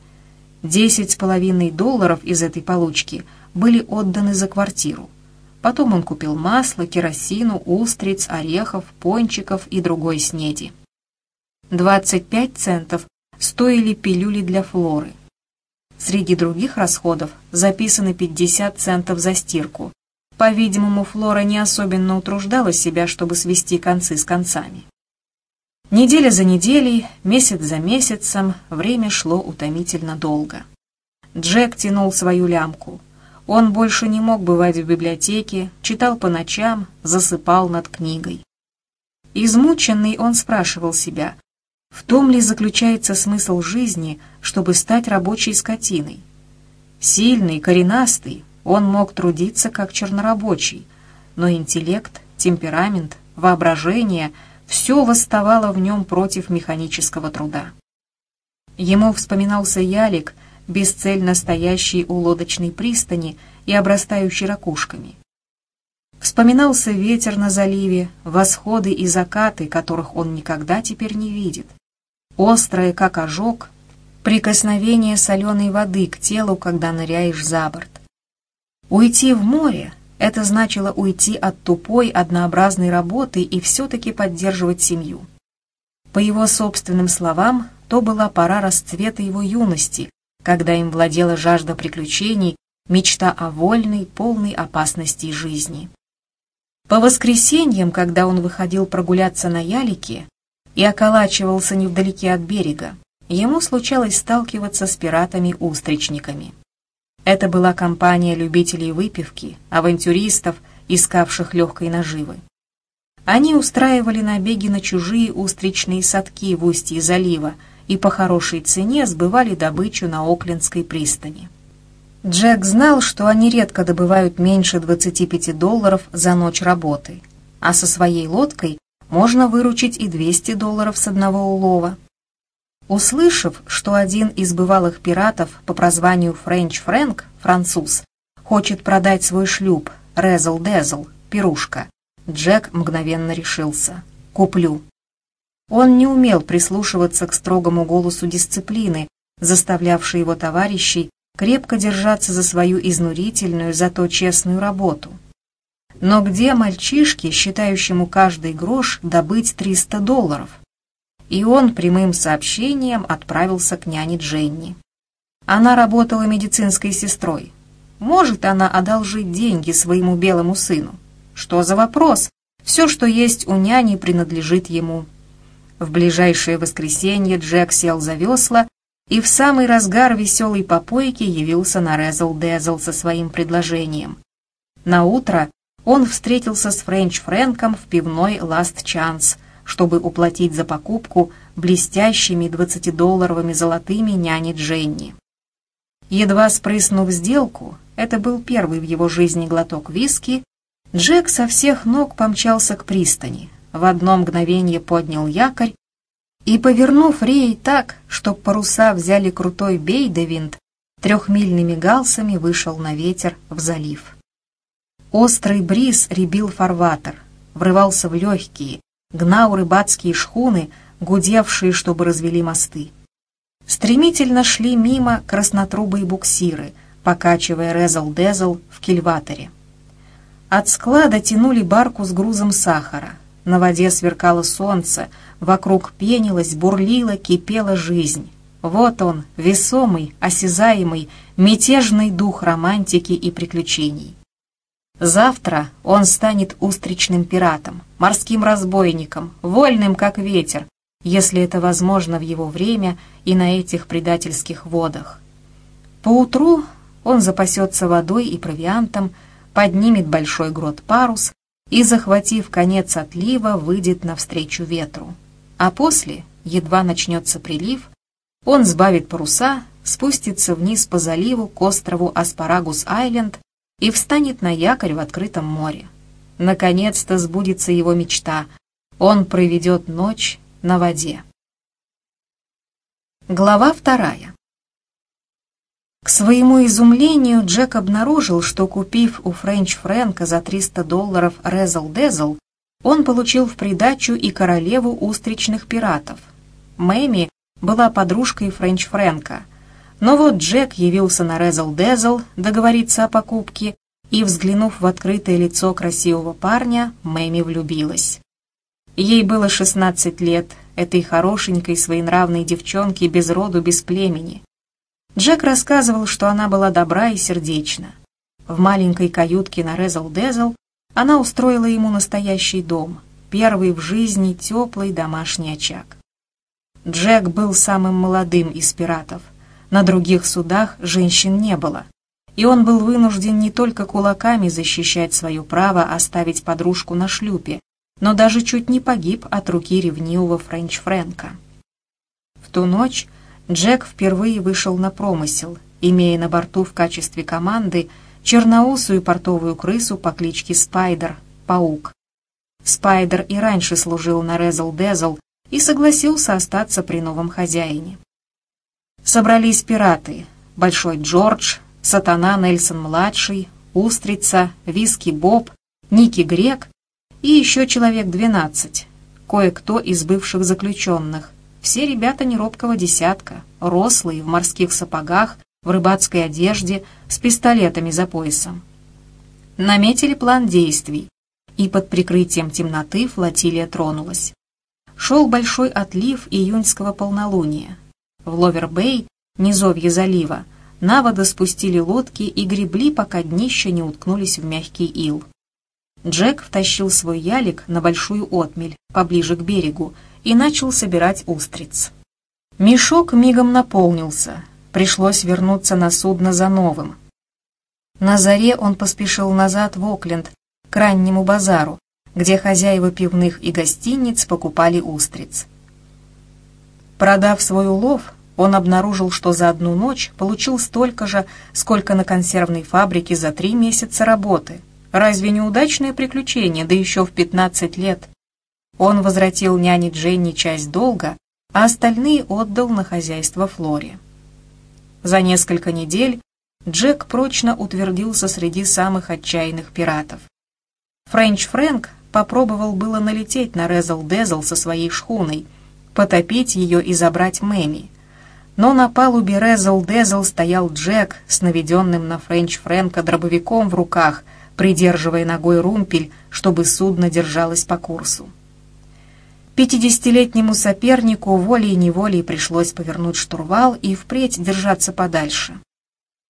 10,5 долларов из этой получки были отданы за квартиру. Потом он купил масло, керосину, устриц, орехов, пончиков и другой снеди. 25 центов стоили пилюли для флоры. Среди других расходов записаны 50 центов за стирку. По-видимому, Флора не особенно утруждала себя, чтобы свести концы с концами. Неделя за неделей, месяц за месяцем, время шло утомительно долго. Джек тянул свою лямку. Он больше не мог бывать в библиотеке, читал по ночам, засыпал над книгой. Измученный он спрашивал себя, в том ли заключается смысл жизни, чтобы стать рабочей скотиной. Сильный, коренастый, он мог трудиться как чернорабочий, но интеллект, темперамент, воображение — все восставало в нем против механического труда. Ему вспоминался ялик, бесцельно стоящий у лодочной пристани и обрастающий ракушками. Вспоминался ветер на заливе, восходы и закаты, которых он никогда теперь не видит. Острое, как ожог, прикосновение соленой воды к телу, когда ныряешь за борт. Уйти в море — это значило уйти от тупой, однообразной работы и все-таки поддерживать семью. По его собственным словам, то была пора расцвета его юности, когда им владела жажда приключений, мечта о вольной, полной опасности жизни. По воскресеньям, когда он выходил прогуляться на ялике и околачивался невдалеке от берега, ему случалось сталкиваться с пиратами-устричниками. Это была компания любителей выпивки, авантюристов, искавших легкой наживы. Они устраивали набеги на чужие устричные садки в устье залива и по хорошей цене сбывали добычу на Оклендской пристани. Джек знал, что они редко добывают меньше 25 долларов за ночь работы, а со своей лодкой можно выручить и 200 долларов с одного улова. Услышав, что один из бывалых пиратов по прозванию Френч Фрэнк, француз, хочет продать свой шлюп Резл Дезл, пирушка, Джек мгновенно решился. «Куплю». Он не умел прислушиваться к строгому голосу дисциплины, заставлявшей его товарищей крепко держаться за свою изнурительную, зато честную работу. Но где мальчишке, считающему каждый грош, добыть 300 долларов? И он прямым сообщением отправился к няне Дженни. Она работала медицинской сестрой. Может она одолжить деньги своему белому сыну? Что за вопрос? Все, что есть у няни, принадлежит ему. В ближайшее воскресенье Джек сел за весла и в самый разгар веселой попойки явился на Резл Дезл со своим предложением. На утро он встретился с Френч Фрэнком в пивной Last Chance, чтобы уплатить за покупку блестящими 20-долларовыми золотыми няни Дженни. Едва спрыснув сделку, это был первый в его жизни глоток виски, Джек со всех ног помчался к пристани, в одно мгновение поднял якорь и, повернув рей так, чтоб паруса взяли крутой бейдевинт, трехмильными галсами вышел на ветер в залив. Острый бриз ребил фарватер, врывался в легкие, гнал рыбацкие шхуны, гудевшие, чтобы развели мосты. Стремительно шли мимо краснотрубые буксиры, покачивая резл-дезл в кильваторе. От склада тянули барку с грузом сахара. На воде сверкало солнце, вокруг пенилась, бурлила, кипела жизнь. Вот он, весомый, осязаемый, мятежный дух романтики и приключений. Завтра он станет устричным пиратом, морским разбойником, вольным как ветер, если это возможно в его время и на этих предательских водах. Поутру он запасется водой и провиантом, поднимет большой грот парус и, захватив конец отлива, выйдет навстречу ветру. А после, едва начнется прилив, он сбавит паруса, спустится вниз по заливу к острову Аспарагус-Айленд и встанет на якорь в открытом море. Наконец-то сбудется его мечта. Он проведет ночь на воде. Глава вторая. К своему изумлению Джек обнаружил, что купив у Френч Фрэнка за 300 долларов Резл Дезл, он получил в придачу и королеву устричных пиратов. Мэми была подружкой Френч Фрэнка. Но вот Джек явился на Резл Дезл договориться о покупке, и, взглянув в открытое лицо красивого парня, Мэми влюбилась. Ей было 16 лет, этой хорошенькой своенравной девчонке без роду, без племени. Джек рассказывал, что она была добра и сердечна. В маленькой каютке на Резл-Дезл она устроила ему настоящий дом, первый в жизни теплый домашний очаг. Джек был самым молодым из пиратов. На других судах женщин не было. и он был вынужден не только кулаками защищать свое право оставить подружку на шлюпе, но даже чуть не погиб от руки ревнивого Френч Фрэнка. В ту ночь Джек впервые вышел на промысел, имея на борту в качестве команды черноусую портовую крысу по кличке Спайдер, паук. Спайдер и раньше служил на Razzle Dazzle и согласился остаться при новом хозяине. Собрались пираты, Большой Джордж, Сатана Нельсон-младший, Устрица, Виски Боб, Ники Грек и еще человек двенадцать, кое-кто из бывших заключенных. Все ребята неробкого десятка, рослые, в морских сапогах, в рыбацкой одежде, с пистолетами за поясом. Наметили план действий, и под прикрытием темноты флотилия тронулась. Шел большой отлив июньского полнолуния. В Ловер-Бэй, низовье залива, на воду спустили лодки и гребли, пока днища не уткнулись в мягкий ил. Джек втащил свой ялик на большую отмель, поближе к берегу, и начал собирать устриц. Мешок мигом наполнился, пришлось вернуться на судно за новым. На заре он поспешил назад в Окленд, к раннему базару, где хозяева пивных и гостиниц покупали устриц. Продав свой улов, он обнаружил, что за одну ночь получил столько же, сколько на консервной фабрике за три месяца работы. Разве не удачное приключение, да еще в 15 лет? Он возвратил няне Дженни часть долга, а остальные отдал на хозяйство Флоре. За несколько недель Джек прочно утвердился среди самых отчаянных пиратов. Френч Фрэнк попробовал было налететь на Резл Дезл со своей шхуной, потопить ее и забрать Мэми. Но на палубе Резл Дезл стоял Джек с наведенным на Френч Фрэнка дробовиком в руках, придерживая ногой румпель, чтобы судно держалось по курсу. Пятидесятилетнему сопернику волей-неволей пришлось повернуть штурвал и впредь держаться подальше.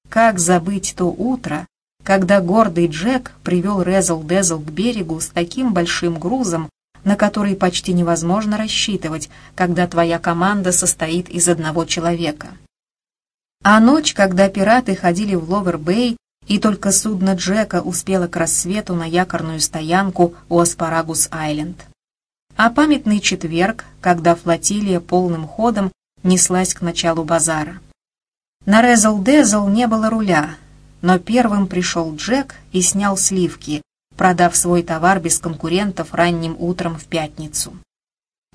Как забыть то утро, когда гордый Джек привел Резл Дезл к берегу с таким большим грузом, на который почти невозможно рассчитывать, когда твоя команда состоит из одного человека. А ночь, когда пираты ходили в Ловер-Бэй, и только судно Джека успело к рассвету на якорную стоянку у Аспарагус-Айленд. А памятный четверг, когда флотилия полным ходом неслась к началу базара. На Резл-Дезл не было руля, но первым пришел Джек и снял сливки, продав свой товар без конкурентов ранним утром в пятницу.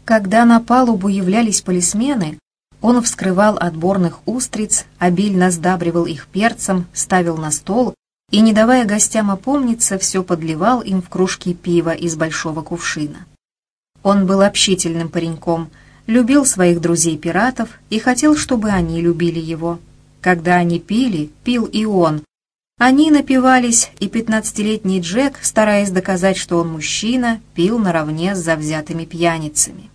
Когда на палубу являлись полисмены, он вскрывал отборных устриц, обильно сдабривал их перцем, ставил на стол и, не давая гостям опомниться, все подливал им в кружки пива из большого кувшина. Он был общительным пареньком, любил своих друзей-пиратов и хотел, чтобы они любили его. Когда они пили, пил и он, они напивались, и пятнадцатилетний Джек, стараясь доказать, что он мужчина, пил наравне с завзятыми пьяницами.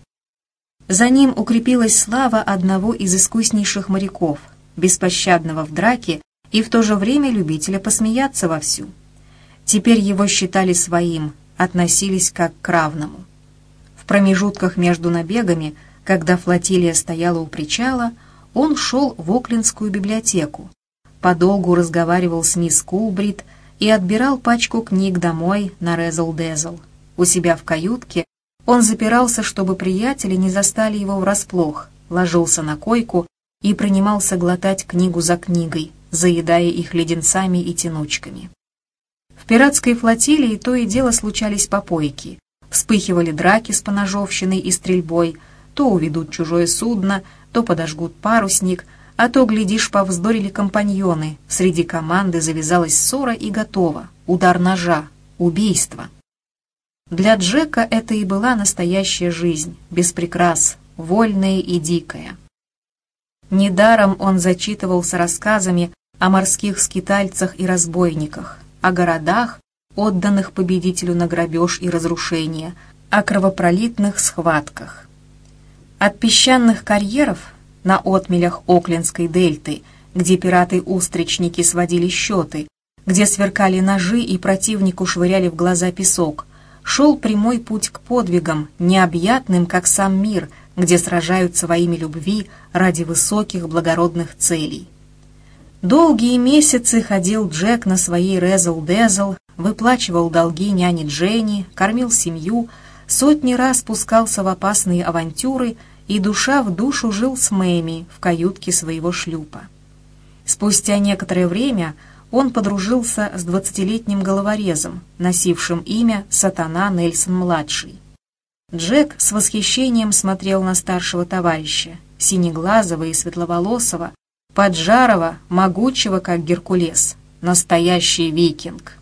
За ним укрепилась слава одного из искуснейших моряков, беспощадного в драке и в то же время любителя посмеяться вовсю. Теперь его считали своим, относились как к равному. В промежутках между набегами, когда флотилия стояла у причала, он шел в Оклендскую библиотеку, подолгу разговаривал с мисс Кулбрид и отбирал пачку книг домой на Резл-Дезл. У себя в каютке он запирался, чтобы приятели не застали его врасплох, ложился на койку и принимался глотать книгу за книгой, заедая их леденцами и тянучками. В пиратской флотилии то и дело случались попойки. Вспыхивали драки с поножовщиной и стрельбой, то уведут чужое судно, то подожгут парусник — а то, глядишь, повздорили компаньоны, среди команды завязалась ссора и готово. Удар ножа, убийство. Для Джека это и была настоящая жизнь, без прикрас, вольная и дикая. Недаром он зачитывался рассказами о морских скитальцах и разбойниках, о городах, отданных победителю на грабеж и разрушение, о кровопролитных схватках. От песчаных карьеров на отмелях Оклендской дельты, где пираты-устричники сводили счеты, где сверкали ножи и противнику швыряли в глаза песок, шел прямой путь к подвигам, необъятным, как сам мир, где сражаются во имя любви ради высоких благородных целей. Долгие месяцы ходил Джек на своей резл-дезл, выплачивал долги няне Дженни, кормил семью, сотни раз спускался в опасные авантюры и душа в душу жил с Мэми в каютке своего шлюпа. Спустя некоторое время он подружился с двадцатилетним головорезом, носившим имя Сатана Нельсон-младший. Джек с восхищением смотрел на старшего товарища, синеглазого и светловолосого, поджарого, могучего, как Геркулес, настоящий викинг.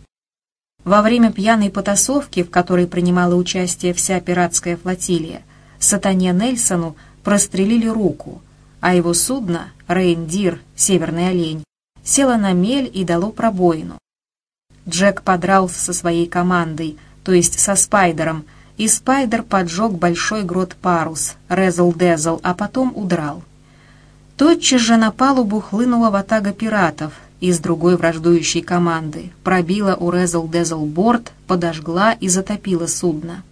Во время пьяной потасовки, в которой принимала участие вся пиратская флотилия, сатане Нельсону прострелили руку, а его судно, Рейндир, Северный олень, село на мель и дало пробоину. Джек подрался со своей командой, то есть со Спайдером, и Спайдер поджег большой грот парус, резл-дезл, а потом удрал. Тотчас же на палубу хлынула ватага пиратов из другой враждующей команды, пробила у резл-дезл борт, подожгла и затопила судно.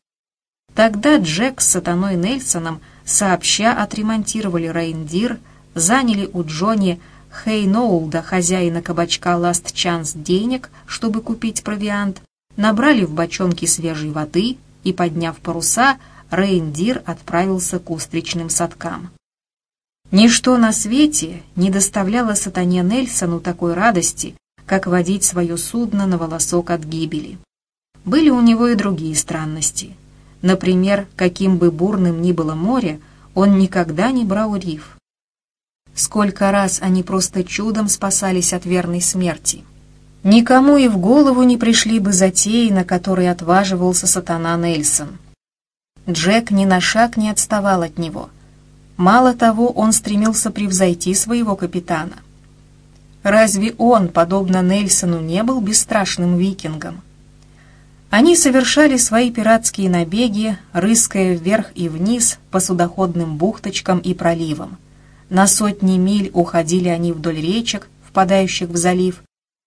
Тогда Джек с сатаной Нельсоном сообща отремонтировали Рейндир, заняли у Джонни Хейноулда, хозяина кабачка Last Chance, денег, чтобы купить провиант, набрали в бочонки свежей воды и, подняв паруса, Рейндир отправился к устричным садкам. Ничто на свете не доставляло сатане Нельсону такой радости, как водить свое судно на волосок от гибели. Были у него и другие странности. Например, каким бы бурным ни было море, он никогда не брал риф. Сколько раз они просто чудом спасались от верной смерти. Никому и в голову не пришли бы затеи, на которые отваживался сатана Нельсон. Джек ни на шаг не отставал от него. Мало того, он стремился превзойти своего капитана. Разве он, подобно Нельсону, не был бесстрашным викингом? Они совершали свои пиратские набеги, рыская вверх и вниз по судоходным бухточкам и проливам. На сотни миль уходили они вдоль речек, впадающих в залив,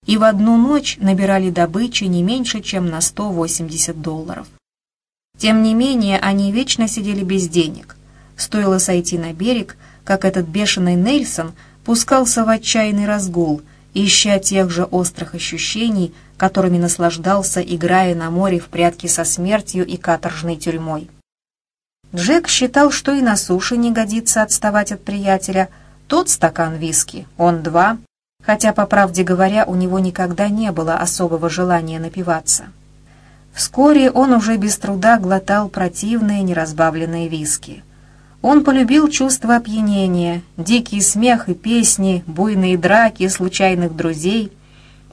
и в одну ночь набирали добычи не меньше, чем на 180 долларов. Тем не менее, они вечно сидели без денег. Стоило сойти на берег, как этот бешеный Нельсон пускался в отчаянный разгул, ища тех же острых ощущений, которыми наслаждался, играя на море в прятки со смертью и каторжной тюрьмой. Джек считал, что и на суше не годится отставать от приятеля. Тот стакан виски, он два, хотя, по правде говоря, у него никогда не было особого желания напиваться. Вскоре он уже без труда глотал противные неразбавленные виски. Он полюбил чувство опьянения, дикий смех и песни, буйные драки случайных друзей,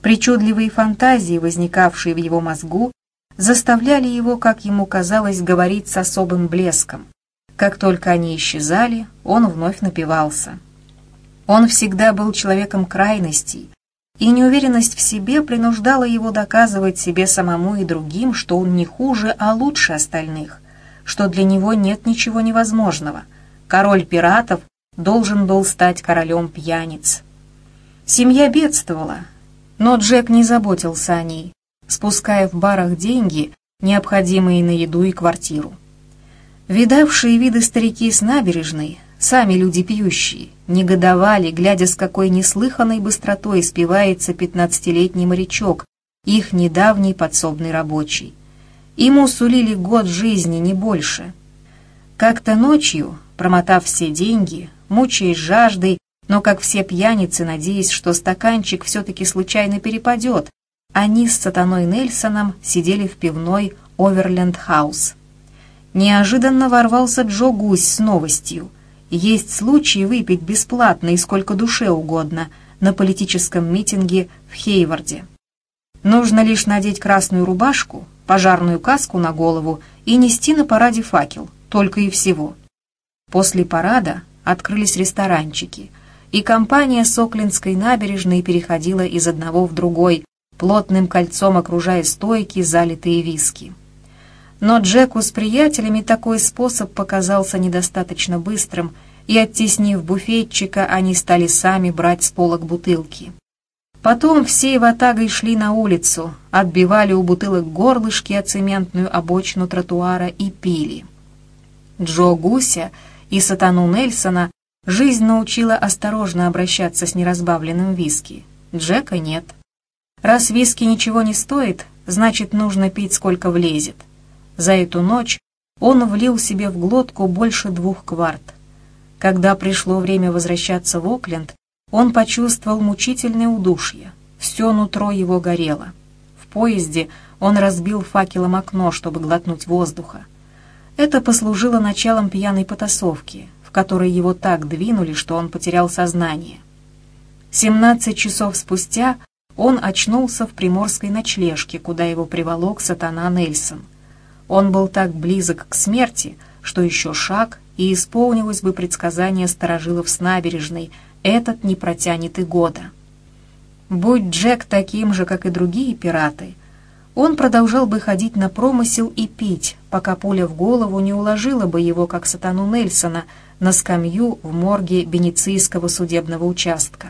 причудливые фантазии, возникавшие в его мозгу, заставляли его, как ему казалось, говорить с особым блеском. Как только они исчезали, он вновь напивался. Он всегда был человеком крайностей, и неуверенность в себе принуждала его доказывать себе самому и другим, что он не хуже, а лучше остальных, что для него нет ничего невозможного. Король пиратов должен был стать королем пьяниц. Семья бедствовала, но Джек не заботился о ней спуская в барах деньги, необходимые на еду и квартиру. Видавшие виды старики с набережной, сами люди пьющие, негодовали, глядя с какой неслыханной быстротой спивается пятнадцатилетний морячок, их недавний подсобный рабочий. Ему сулили год жизни, не больше. Как-то ночью, промотав все деньги, мучаясь жаждой, но, как все пьяницы, надеясь, что стаканчик все-таки случайно перепадет, они с сатаной Нельсоном сидели в пивной Оверленд-хаус. Неожиданно ворвался Джо Гусь с новостью. Есть случай выпить бесплатно и сколько душе угодно на политическом митинге в Хейварде. Нужно лишь надеть красную рубашку, пожарную каску на голову и нести на параде факел, только и всего. После парада открылись ресторанчики, и компания с Оклендской набережной переходила из одного в другой, плотным кольцом окружая стойки, залитые виски. Но Джеку с приятелями такой способ показался недостаточно быстрым, и, оттеснив буфетчика, они стали сами брать с полок бутылки. Потом всей ватагой шли на улицу, отбивали у бутылок горлышки о цементную обочину тротуара и пили. Джо Гуся и Сатану Нельсона Жизнь научила осторожно обращаться с неразбавленным виски. Джека нет. Раз виски ничего не стоит, значит, нужно пить сколько влезет. За эту ночь он влил себе в глотку больше двух кварт. Когда пришло время возвращаться в Окленд, он почувствовал мучительное удушье. Все нутро его горело. В поезде он разбил факелом окно, чтобы глотнуть воздуха. Это послужило началом пьяной потасовки, в которой его так двинули, что он потерял сознание. Семнадцать часов спустя он очнулся в приморской ночлежке, куда его приволок сатана Нельсон. Он был так близок к смерти, что еще шаг, и исполнилось бы предсказание сторожилов с набережной, этот не протянет и года. Будь Джек таким же, как и другие пираты, он продолжал бы ходить на промысел и пить, пока пуля в голову не уложила бы его, как сатану Нельсона, на скамью в морге Венецийского судебного участка.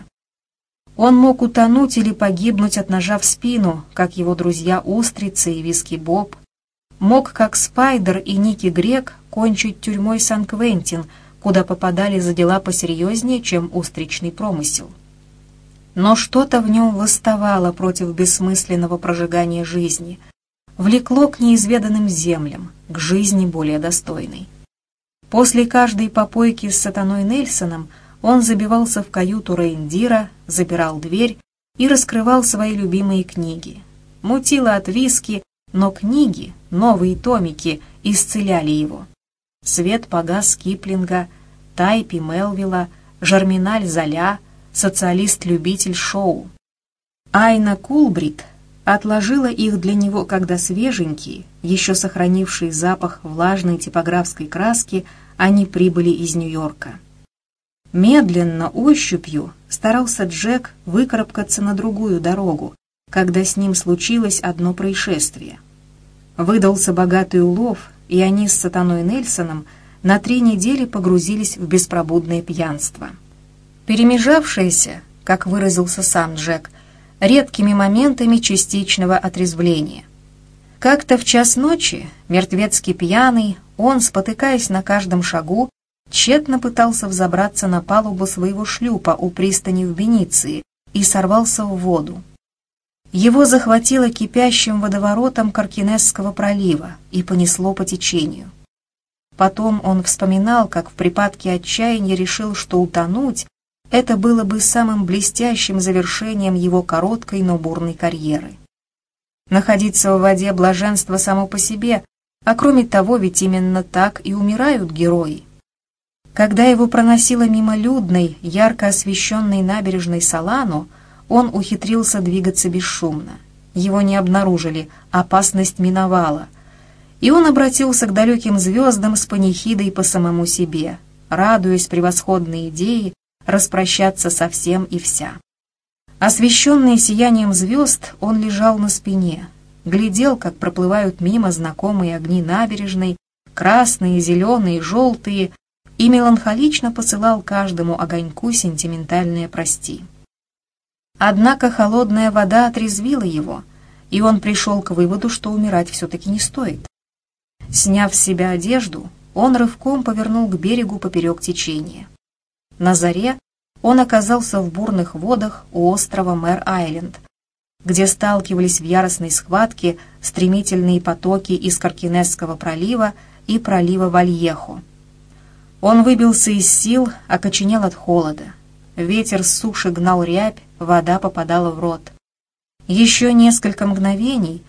Он мог утонуть или погибнуть от ножа в спину, как его друзья Устрица и Виски Боб. Мог, как Спайдер и Ники Грек, кончить тюрьмой Сан-Квентин, куда попадали за дела посерьезнее, чем устричный промысел. Но что-то в нем восставало против бессмысленного прожигания жизни, влекло к неизведанным землям, к жизни более достойной. После каждой попойки с сатаной Нельсоном он забивался в каюту Рейндира, запирал дверь и раскрывал свои любимые книги. Мутило от виски, но книги, новые томики, исцеляли его. Свет погас Киплинга, Тайпи Мелвилла, Жерминаль Золя, социалист-любитель шоу. Айна Кулбрит отложила их для него, когда свеженькие, еще сохранившие запах влажной типографской краски, они прибыли из Нью-Йорка. Медленно, ощупью, старался Джек выкарабкаться на другую дорогу, когда с ним случилось одно происшествие. Выдался богатый улов, и они с сатаной Нельсоном на три недели погрузились в беспробудное пьянство. Перемежавшееся, как выразился сам Джек, редкими моментами частичного отрезвления. Как-то в час ночи, мертвецки пьяный, он, спотыкаясь на каждом шагу, тщетно пытался взобраться на палубу своего шлюпа у пристани в Венеции и сорвался в воду. Его захватило кипящим водоворотом Каркинесского пролива и понесло по течению. Потом он вспоминал, как в припадке отчаяния решил, что утонуть — это было бы самым блестящим завершением его короткой, но бурной карьеры. Находиться в воде блаженство само по себе, а кроме того, ведь именно так и умирают герои. Когда его проносило мимо людной, ярко освещенной набережной Салану, он ухитрился двигаться бесшумно. Его не обнаружили, опасность миновала. И он обратился к далеким звездам с панихидой по самому себе, радуясь превосходной идее распрощаться со всем и вся. Освещенный сиянием звезд, он лежал на спине, глядел, как проплывают мимо знакомые огни набережной, красные, зеленые, желтые, и меланхолично посылал каждому огоньку сентиментальное «прости». Однако холодная вода отрезвила его, и он пришел к выводу, что умирать все-таки не стоит. Сняв с себя одежду, он рывком повернул к берегу поперек течения. На заре он оказался в бурных водах у острова Мэр-Айленд, где сталкивались в яростной схватке стремительные потоки из Каркинесского пролива и пролива Вальехо. Он выбился из сил, окоченел от холода. Ветер с суши гнал рябь, вода попадала в рот. Еще несколько мгновений,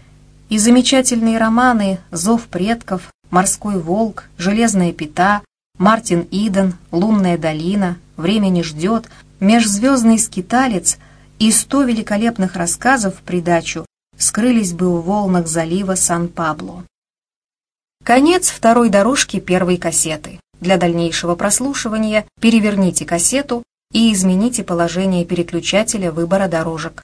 и замечательные романы «Зов предков», «Морской волк», «Железная пята», «Мартин Иден», «Лунная долина», «Время не ждет», «Межзвездный скиталец» и сто великолепных рассказов в придачу скрылись бы в волнах залива Сан-Пабло. Конец второй дорожки первой кассеты. Для дальнейшего прослушивания переверните кассету и измените положение переключателя выбора дорожек.